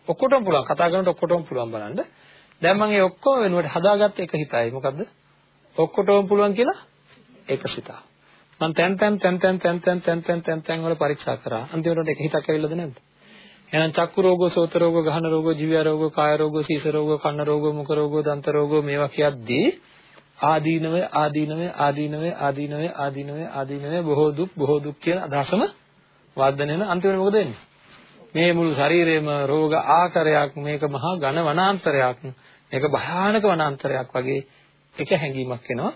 [SPEAKER 2] ඔක්කොටම පුළුවන් කතා කරනකොට ඔක්කොටම පුළුවන් බලන්න. දැන් මම ඒ ඔක්කොම වෙනුවට හදාගත්ත එක හිතයි. මොකද්ද? ඔක්කොටම පුළුවන් කියලා එක සිතා. මම තැන් තැන් තැන් තැන් තැන් තැන් තැන් තැන් තැන් තැන් වල පරීක්ෂා කරා. අන්තිමට එක හිතක් ඇවිල්ලාද නැද්ද? එහෙනම් චක්කු රෝගෝ, සෝත රෝගෝ, ගහන රෝගෝ, ජීව රෝගෝ, කාය රෝගෝ, සීස රෝගෝ, කන්න රෝගෝ, මුඛ රෝගෝ, දන්ත රෝගෝ මේවා කියද්දී ආදීනවේ ආදීනවේ ආදීනවේ ආදීනවේ ආදීනවේ ආදීනවේ බොහෝ දුක් බොහෝ දුක් කියන අදහසම වර්ධනය වෙන අන්තිමට මොකද වෙන්නේ මේ මුළු ශරීරයේම රෝග ආකාරයක් මේක මහා ඝන වනාන්තරයක් මේක භයානක වනාන්තරයක් වගේ එක හැඟීමක් එනවා.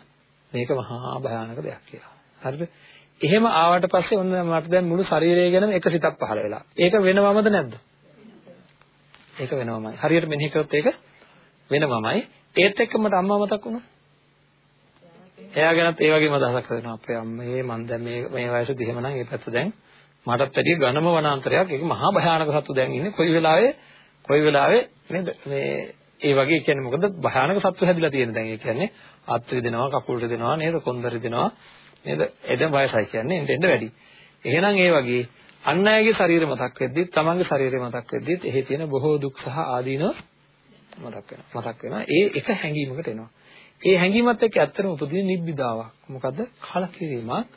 [SPEAKER 2] මේක මහා භයානක දෙයක් කියලා. හරිද? එහෙම ආවට පස්සේ ඔන්න මට දැන් මුළු ශරීරය ගැනම එක සිතක් පහළ වෙලා. ඒක වෙනවමද නැද්ද? ඒක වෙනවමයි. හරියට මෙනෙහි කරොත් ඒක වෙනවමයි. ඒත් එක්ක මට අම්මා මතක් වුණා. එයා ගැනත් ඒ වගේම අදහසක් කරනවා. අපේ අම්මේ මන් දැන් මේ මේ වයසේදී එහෙමනම් ඒ පැත්ත දැන් මටත් වැඩිය ඝනම වනාන්තරයක්. ඒක මහා භයානක සත්තු දැන් ඉන්නේ. කොයි වෙලාවෙ? කොයි වෙලාවෙ? නේද? මේ ඒ වගේ කියන්නේ මොකද? භයානක සත්තු හැදිලා තියෙන දැන් ඒ කියන්නේ අත් රිදෙනවා කකුල් රිදෙනවා නේද? කොන්ද රිදෙනවා නේද? එදම වයසයි කියන්නේ එන්න එන්න වැඩි. එහෙනම් ඒ වගේ අන් අයගේ ශරීරය මතක් වෙද්දිත් තමන්ගේ ශරීරය මතක් වෙද්දිත් එහි තියෙන බොහෝ දුක් සහ ආදීනව මතක් වෙනවා. මතක් වෙනවා. ඒ එක හැඟීමකට එනවා. ඒ හැඟීමත් එක්ක ඇත්තටම උපදින නිබ්බිදාවක්. මොකද්ද? කලකිරීමක්.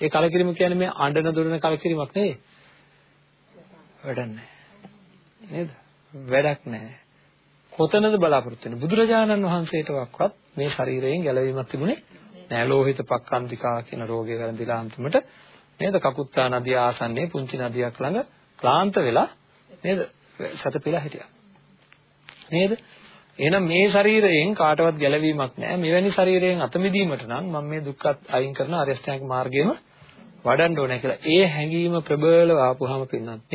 [SPEAKER 2] ඒ කලකිරීම කියන්නේ මේ අඬන දොඩන කලකිරීමක් නෙවෙයි. වැඩක් නැහැ. නේද? වැඩක් නැහැ. කොතනද බලාපොරොත්තු වෙන්නේ? බුදුරජාණන් වහන්සේටවත් මේ ශරීරයෙන් ගැලවීමක් තිබුණේ නෑ. ලෝහිත පක්ඛන්තිකා කියන රෝගය වැළඳිලා අන්තිමට නේද? කකුත්තා නදිය ආසන්නයේ පුංචි නදියක් ළඟ ක්ලාන්ත වෙලා නේද? සතපිලා හිටියා. නේද? එහෙනම් මේ ශරීරයෙන් කාටවත් ගැලවීමක් නැහැ. මෙවැනි ශරීරයෙන් අත මිදීමට නම් මම මේ දුක්ඛත් අයින් කරන අරියෂ්ඨාංග මාර්ගයම වඩන්න ඕනේ කියලා. ඒ හැඟීම ප්‍රබලව ආපුවාම පින්නත්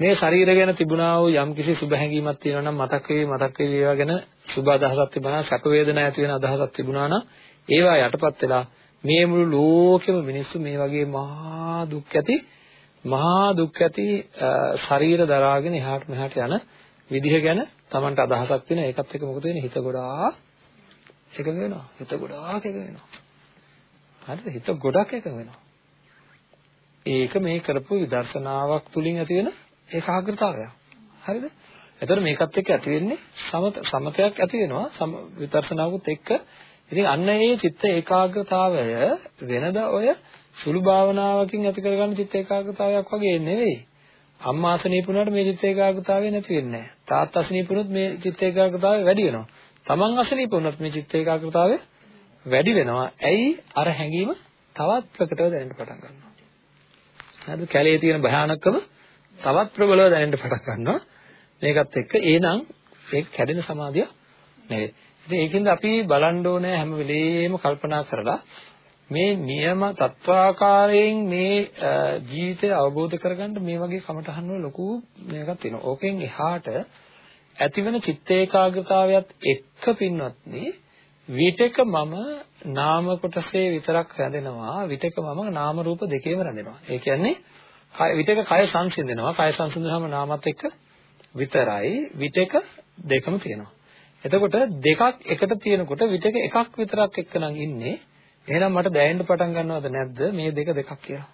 [SPEAKER 2] මේ ශරීර ගැන තිබුණා වූ යම්කිසි සුබ හැඟීමක් තියෙනවා නම් මතක් වෙයි මතක් වෙයි ඒවා ගැන සුබ අදහසක් තිබුණා සැප වේදනා ඇති වෙන අදහසක් තිබුණා නම් ඒවා යටපත් වෙලා මේ මුළු ලෝකෙම මිනිස්සු මේ වගේ මහා දුක් ඇති මහා දුක් ඇති ශරීර දරාගෙන එහාට මෙහාට යන විදිහ ගැන Tamanට අදහසක් තියෙන ඒකත් එක්ක මොකද වෙන්නේ? හිත ගොඩාක් එකඟ වෙනවා. හිත ගොඩාක් එකඟ වෙනවා. හරිද? හිත ගොඩක් එකඟ වෙනවා. ඒක මේ කරපු විදර්ශනාවක් තුලින් ඇති වෙන ඒකාග්‍රතාවය හරිද එතකොට මේකත් එක්ක ඇති වෙන්නේ සමත සමතයක් ඇති වෙනවා විදර්ශනාවකුත් එක්ක ඉතින් අන්න ඒ චිත්ත ඒකාග්‍රතාවය වෙනද ඔය සුළු භාවනාවකින් ඇති කරගන්න චිත්ත ඒකාග්‍රතාවයක් වගේ නෙවෙයි අම්මා අසනීප වුණාට මේ චිත්ත ඒකාග්‍රතාවය නැති වෙන්නේ නැහැ. තාත්තා අසනීප වුණොත් මේ චිත්ත ඒකාග්‍රතාවය වැඩි වෙනවා. තමන් අසනීප වුණොත් මේ චිත්ත ඒකාග්‍රතාවය වැඩි වෙනවා. ඇයි අර හැඟීම තවත් ප්‍රකටව දැනෙන්න පටන් ගන්නවා. හරිද? කැලේ තියෙන භයානකම තවත් ප්‍රබලව දැනෙන්න පටන් ගන්නවා. මේකත් එක්ක එහෙනම් ඒක කැඩෙන සමාධිය නෙවෙයි. ඉතින් ඒකින්ද අපි බලන්න ඕනේ හැම වෙලෙම කල්පනා කරලා මේ නියම තත්වාකාරයෙන් මේ ජීවිතය අවබෝධ කරගන්න මේ වගේ කමටහන් වල ලොකු මේකක් තියෙනවා. ඕකෙන් එහාට ඇතිවන චිත්ත ඒකාග්‍රතාවයත් එක්ක පින්වත්නි විතක මම නාම කොටසේ විතරක් රැඳෙනවා විතක මම නාම රූප දෙකේම රැඳෙනවා. ඒ කියන්නේ විතක කය සංසිඳෙනවා. කය සංසිඳනම නාමත් එක්ක විතරයි විතක දෙකම තියෙනවා. එතකොට දෙකක් එකට තියෙනකොට විතක එකක් විතරක් එක්කනම් ඉන්නේ එහෙනම් මට දැනෙන්න පටන් ගන්නවද නැද්ද මේ දෙක දෙකක් කියලා?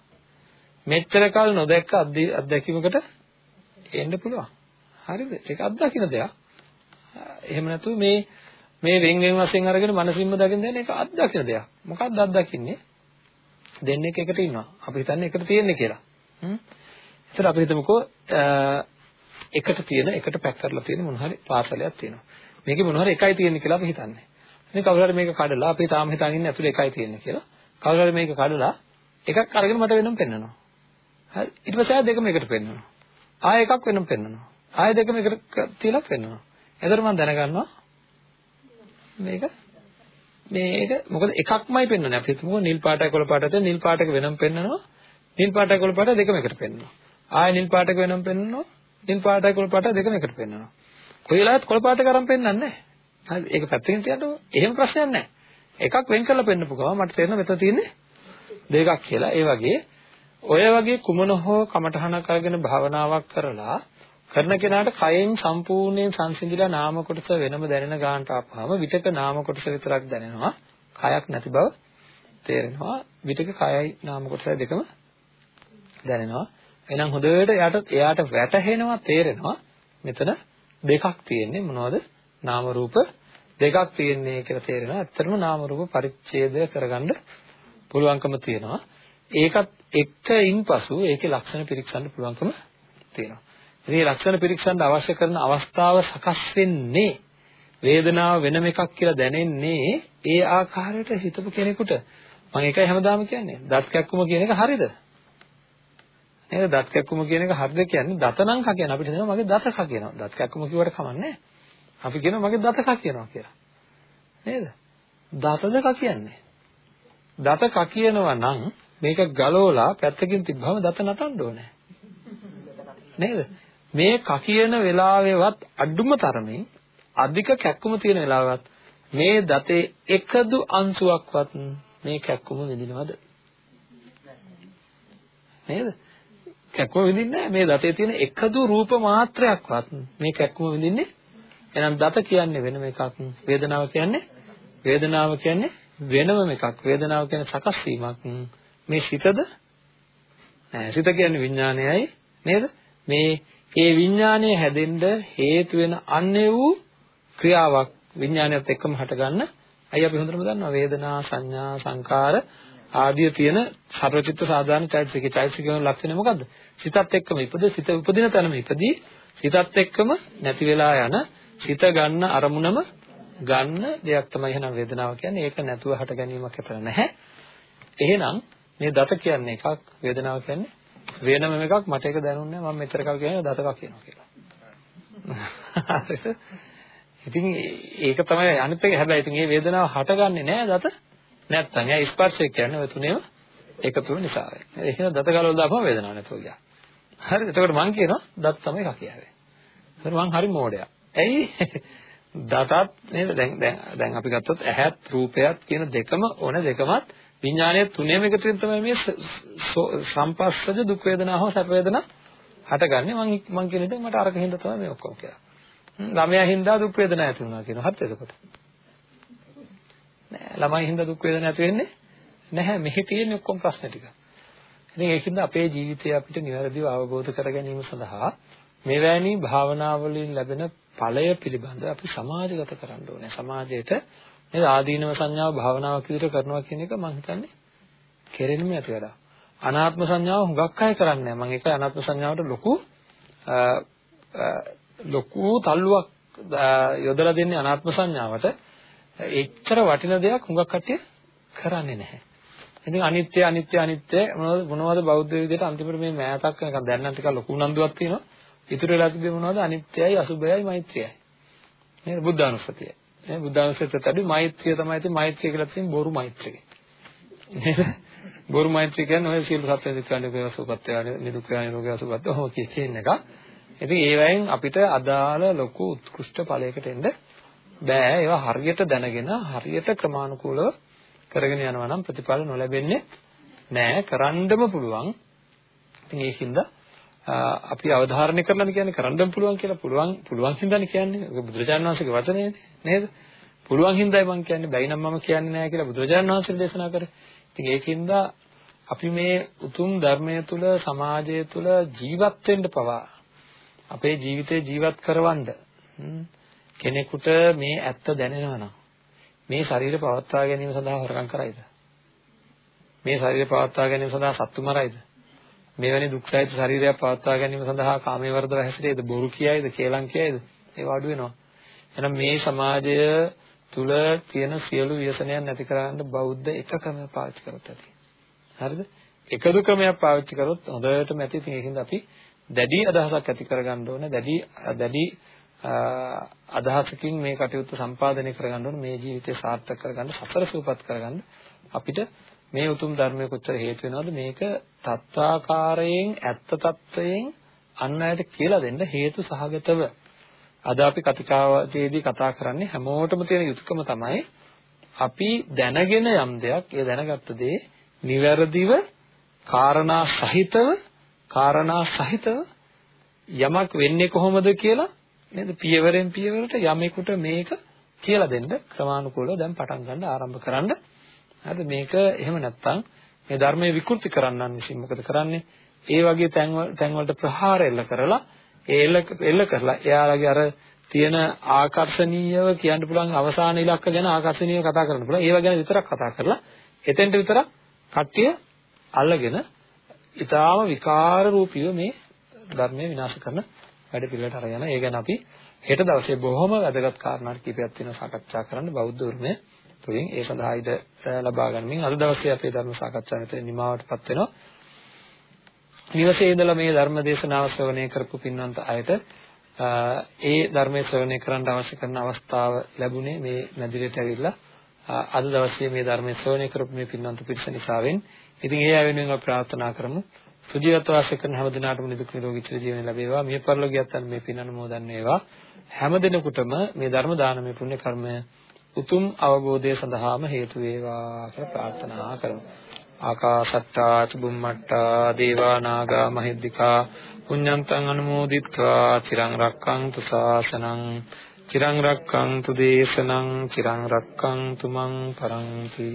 [SPEAKER 2] මෙච්චර කල් නොදැක්ක අත්දැකීමකට එන්න පුළුවන්. හරිද? ඒක අත්දකින්න දෙයක්. එහෙම නැතුව මේ මේ වෙන් වෙන් වශයෙන් අරගෙන මනසින්ම දකින්න දෙන එක අත්දකින්න දෙයක්. මොකක්ද අත්දකින්නේ? දෙන්නේ එකට ඉන්නවා. අපි හිතන්නේ එකට තියෙන්නේ කියලා. හ්ම්. ඒතර අපි හිතමුකෝ එකට තියෙන එකට පැක් කරලා තියෙන මොන හරි පාසලයක් තියෙනවා. මේකේ මොන හරි එකයි තියෙන්නේ කියලා අපි හිතන්නේ. මේ කවුරු හරි මේක කඩලා අපි තාම හිතාගෙන ඉන්නේ ඇතුලේ එකයි තියෙන්නේ කියලා. කවුරු හරි මේක කඩලා එකක් අරගෙන මට වෙනම පෙන්නනවා. හරි. ඊට පස්සේ ආය දෙකම එකට පෙන්නනවා. ආය එකක් වෙනම පෙන්නනවා. ආය දෙකම එකට තියලා පෙන්නනවා. එතකොට මම දැනගන්නවා මේක. මේක මොකද එකක්මයි පෙන්වන්නේ. අපි හිතමු නිල් පාටයි කොළ පාටයි නිල් පාටක වෙනම පෙන්නනවා නිල් පාටයි කොළ පාටයි දෙකම එකට පෙන්නනවා ආය නිල් පාටක වෙනම පෙන්නනවා නිල් පාටයි කොළ පාටයි දෙකම එකට පෙන්නනවා කොයි වෙලාවත් කොළ පාටක අරන් පෙන්නන්නේ නැහැ. හරි ඒක පැත්තකින් තියන්න එහෙම ප්‍රශ්නයක් නැහැ. එකක් වෙන් කරලා පෙන්නපු ගමන් මට තේරෙනවා මෙතන තියෙන්නේ දෙකක් කියලා. ඒ වගේ ඔය වගේ කුමන හෝ කමඨහනක් අරගෙන භාවනාවක් කරලා කරන කෙනාට කයෙන් සම්පූර්ණයෙන් සංසිඳිලා නාම කොටස වෙනම දැනෙන ගානට ආපහම විතක නාම කොටස විතරක් දැනෙනවා. කයක් නැති බව තේරෙනවා. විතක කයයි නාම කොටසයි දෙකම දැනෙනවා. එහෙනම් හොඳට එයාට එයාට වැටහෙනවා තේරෙනවා මෙතන දෙකක් තියෙන්නේ මොනවද? නාම රූප දෙකක් තියෙන්නේ කියලා තේරෙනවා. ඇත්තටම නාම රූප පරිච්ඡේදය කරගන්න පුළුවන්කම තියෙනවා. ඒකත් එක්කින් පසු ඒකේ ලක්ෂණ පිරික්සන්න පුළුවන්කම තියෙනවා. මේ ලක්ෂණ පිරික්සන්න අවශ්‍ය කරන අවස්ථාව සකස් වෙන්නේ වේදනාව වෙනම එකක් කියලා දැනෙන්නේ ඒ ආකාරයට හිතපු කෙනෙකුට. මම ඒකයි හැමදාම කියන්නේ. දත් කැක්කුම කියන එක හරියද නේද? දත් කැක්කුම කියන එක හරිද කියන්නේ දත නම් කා කියන අපිට දෙනවා මගේ දත කා කියනවා. දත් කැක්කුම කිව්වට කමන්නේ අපි කියනවා මගේ දත කා කියනවා කියලා. නේද? දතද කා කියන්නේ. දත කා කියනවා නම් මේක ගලවලා පැත්තකින් තිබ්බම දත නටන්න ඕනේ. නේද? මේ කා කියන වෙලාවෙවත් අඩුම තරමින් අධික කැක්කුම තියෙන වෙලාවවත් මේ දතේ එකදු අංශුවක්වත් මේ කැක්කුම විඳිනවද? නේද? කැක්කුම විඳින්නේ නැහැ. මේ දතේ තියෙන එකදු රූප මාත්‍රයක්වත් මේ කැක්කුම විඳින්නේ එහෙනම් දත කියන්නේ වෙනම එකක් වේදනාව කියන්නේ වේදනාව කියන්නේ වෙනම එකක්. වේදනාව කියන්නේ සකස් වීමක්. මේ සිතද? නෑ. සිත කියන්නේ විඥානයයි නේද? මේ ඒ විඥානය හැදෙන්න හේතු වෙන අන්නේ වූ ක්‍රියාවක් විඥානයත් එක්කම හටගන්න. අයි අපි හොඳටම දන්නවා වේදනා සංඥා සංකාර ආදී තියෙන සර්වචිත්ත සාධාරණ චෛතසිකේ. චෛතසිකේ ලක්ෂණය මොකද්ද? සිතත් එක්කම ඉපද සිත උපදින තැනම ඉපදී සිතත් එක්කම නැති වෙලා යන සිත ගන්න අරමුණම ගන්න දෙයක් තමයි. එහෙනම් වේදනාව කියන්නේ ඒක නැතුව හට ගැනීමක් ඇතර නැහැ. එහෙනම් මේ දත කියන්නේ එකක් වේදනාව කියන්නේ වෙනම එකක් මට ඒක දැනුන්නේ මම මෙතර කල් කියන්නේ දතක කියනවා කියලා ඉතින් ඒක තමයි අනිත් එක හැබැයි ඉතින් මේ වේදනාව හටගන්නේ නැහැ දත නැත්තම් ඒ ස්පර්ශය කියන්නේ ඔය තුනේම එකතු වෙන නිසා. එහෙනම් දත ගලවලා දාපුවම වේදනාවක් නැතුව ගියා. හරිද? එතකොට මම කියනවා දත් තමයි කකියාවේ. හරි මං හරි මෝඩයා. ඇයි? දතත් නේද දැන් දැන් දැන් අපි ගත්තොත් ඇහත් රූපයත් කියන දෙකම ඕන දෙකමත් විඥානයේ තුනේම එකතු වෙන තමයි මේ සම්පස්සජ දුක් වේදනා හෝ සැප වේදනා හටගන්නේ මං මං කියන ඉතින් මට අරක හින්දා තමයි මේ ඔක්කොම කියලා. ළමයා හින්දා දුක් වේදනා ඇති වුණා කියනවා. හරිද එතකොට? නෑ ළමයි හින්දා දුක් වේදනා ඇති වෙන්නේ නැහැ. මෙහි තියෙන ඔක්කොම ප්‍රශ්න ටික. ඉතින් ඒකින්ද අපේ ජීවිතය අපිට નિවරදිව අවබෝධ කර ගැනීම සඳහා මෙවැනි භාවනාවලින් ලැබෙන ඵලය පිළිබඳ අපි සමාජගත කරන්න ඕනේ. සමාජයට නේද ආදීනව සංඥාව භාවනාවක් විදිහට කරනවා කියන එක මම හිතන්නේ කෙරෙන්නේ නැති වැඩක්. අනාත්ම සංඥාව හුඟක් අය කරන්නේ නැහැ. මම ඒක අනාත්ම සංඥාවට ලොකු ලොකු තල්ලුවක් යොදලා දෙන්නේ අනාත්ම සංඥාවට. එච්චර වටින දෙයක් හුඟක් කට්ටිය කරන්නේ නැහැ. ඉතින් අනිත්‍ය අනිත්‍ය අනිත්‍ය මොනවද මොනවද බෞද්ධ විදිහට අන්තිමට මේ මෑතක් වෙනකන් දැන් නම් ටිකක් ලොකු උනන්දුවක් තියෙනවා. ඉතුරු වෙලා තිබෙන්නේ මොනවද අනිත්‍යයි අසුභයයි මෛත්‍රියයි. නේද බුද්ධානුස්සතිය. නේ බුද්ධානුස්සතියට අඩු මෛත්‍රිය තමයි තියෙන්නේ මෛත්‍රිය කියලා තියෙන්නේ බොරු මෛත්‍රිය. නේද? බොරු මෛත්‍රිය කියන්නේ ඔය සියලු සත්‍ය දික්කන්නේ වේවසුපත්ය නිදුක් වේ නිරෝගී සුපත්ය ඔහොම කියන එක. ඉතින් ඒ වයින් අපිට අදාළ ලොකු උත්කෘෂ්ඨ ඵලයකට එන්න බෑ. ඒවා හරියට දැනගෙන හරියට ක්‍රමානුකූලව කරගෙන යනවා නම් ප්‍රතිඵල නොලැබෙන්නේ නෑ. කරන්නම පුළුවන්. ඉතින් ඒකින්ද අපි අවධාරණය කරලා කියන්නේ කරන්නම පුළුවන් කියලා පුළුවන් පුළුවන් හින්දානේ කියන්නේ. ඒක බුදුරජාණන් වහන්සේගේ වචනේනේ නේද? පුළුවන් හින්දායි මම කියන්නේ බැයි නම් මම කියන්නේ නෑ කියලා බුදුරජාණන් වහන්සේ දේශනා කරේ. ඉතින් ඒකින්ද අපි මේ උතුම් ධර්මය තුල සමාජය තුල ජීවත් වෙන්න පවා අපේ ජීවිතේ ජීවත් කරවන්න කෙනෙකුට මේ ඇත්ත දැනෙනවා නම් මේ ශරීරය පවත්වා ගැනීම සඳහා හොරකම් කරයිද? මේ ශරීරය පවත්වා ගැනීම සඳහා සත්තු මරයිද? මෙවැනි දුක්සහිත ශරීරයක් පවත්වා ගැනීම සඳහා කාමයේ වර්ධව හැසිරෙයිද? බොරු කියයිද? කේලම් කියයිද? ඒව අඩු වෙනවා. එහෙනම් මේ සමාජය තුල තියෙන සියලු ව්‍යසනයන් නැති කරන්න බෞද්ධ එක ක්‍රමයක් පාවිච්චි කරොත් ඇති. හරිද? එකදු ක්‍රමයක් පාවිච්චි කරොත් හොඳටම ඇති. ඉතින් ඒකින්ද අපි දැඩි අදහසක් ඇති කරගන්න ඕනේ. දැඩි දැඩි අදහසකින් මේ කටයුත්ත සම්පාදනය කරගන්න ඕනේ. මේ ජීවිතය සාර්ථක කරගන්න, සතර සූපත් කරගන්න අපිට මේ උතුම් ධර්මයේ කොච්චර හේතු වෙනවද මේක තත්වාකාරයෙන් ඇත්ත తත්වයෙන් අන් අයට කියලා දෙන්න හේතු සහගතව. අද අපි කතිකාවතේදී කතා කරන්නේ හැමෝටම තියෙන යුතුයකම තමයි අපි දැනගෙන යම් දෙයක් ඒ දැනගත්ත දේ නිවැරදිව කාරණා සහිතව කාරණා සහිතව යමක් වෙන්නේ කොහොමද කියලා නේද? පියවරෙන් පියවරට යමෙකුට මේක කියලා දෙන්න ක්‍රමානුකූලව දැන් පටන් ගන්න ආරම්භ කරන්න. හරිද? මේක එහෙම නැත්නම් මේ ධර්මයේ විකෘති කරන්නන් විසින් මොකද කරන්නේ? ඒ වගේ තැන් තැන් වලට ප්‍රහාර එල්ල කරලා ඒ එල්ල එල්ල කරලා එයාලගේ අර තියෙන ආකර්ෂණීයව කියන්න පුළුවන් අවසාන ඉලක්ක ගැන ආකර්ෂණීයව කතා කරන්න පුළුවන්. ඒව ගැන විතරක් කතා කරලා එතෙන්ට විතරක් කට්ටිය අල්ලගෙන ඊටාම විකාර රූපීව මේ ධර්මය විනාශ කරන වැඩ පිළිවෙලට අරගෙන ඒ ගැන අපි හෙට දවසේ බොහොම වැදගත් කාරණා කිහිපයක් තියෙනවා සාකච්ඡා කරන්න. බෞද්ධ උරුමය තුලින් ඒ සඳහා ඉඩ ලබා ගන්නමින් අද දවසේ අපේ ධර්ම සාකච්ඡාව මෙතන නිමවටපත් වෙනවා. නිවසේ ඉඳලා මේ ධර්ම දේශනාව ශ්‍රවණය කරපු පින්වන්ත අයට ඒ ධර්මයේ ශ්‍රවණය කරන්න අවශ්‍ය කරන අවස්ථාව ලැබුණේ මේ මැදිරියට ඇවිල්ලා අද දවසේ මේ ධර්මයේ ශ්‍රවණය කරපු මේ පින්වන්ත පිරිස නිසාවෙන්. ඉතින් ඒ අය වෙනුවෙන් අපි ප්‍රාර්ථනා කරමු. සුජීවත්ව වාසය කරන හැම දිනාටම නිදුක් නිරෝගී චිර ජීවනය ලැබේවා. මිය පරලෝකියත් අන්න මේ පින් අනුමෝදන් වේවා. හැම දිනකටම මේ ධර්ම දානමය පුණ්‍ය කර්මය උතුම් අවබෝධය සඳහාම හේතු වේවා කියලා ප්‍රාර්ථනා කරමු. ආකාශට්ටා චුම්මට්ටා දේවා නාග මහිද්దికා පුඤ්ඤන්තං අනුමෝදිත්වා චිරං රක්ඛන්තු ශාසනං චිරං රක්ඛන්තු දේශනං චිරං රක්ඛන්තු මං පරන්ති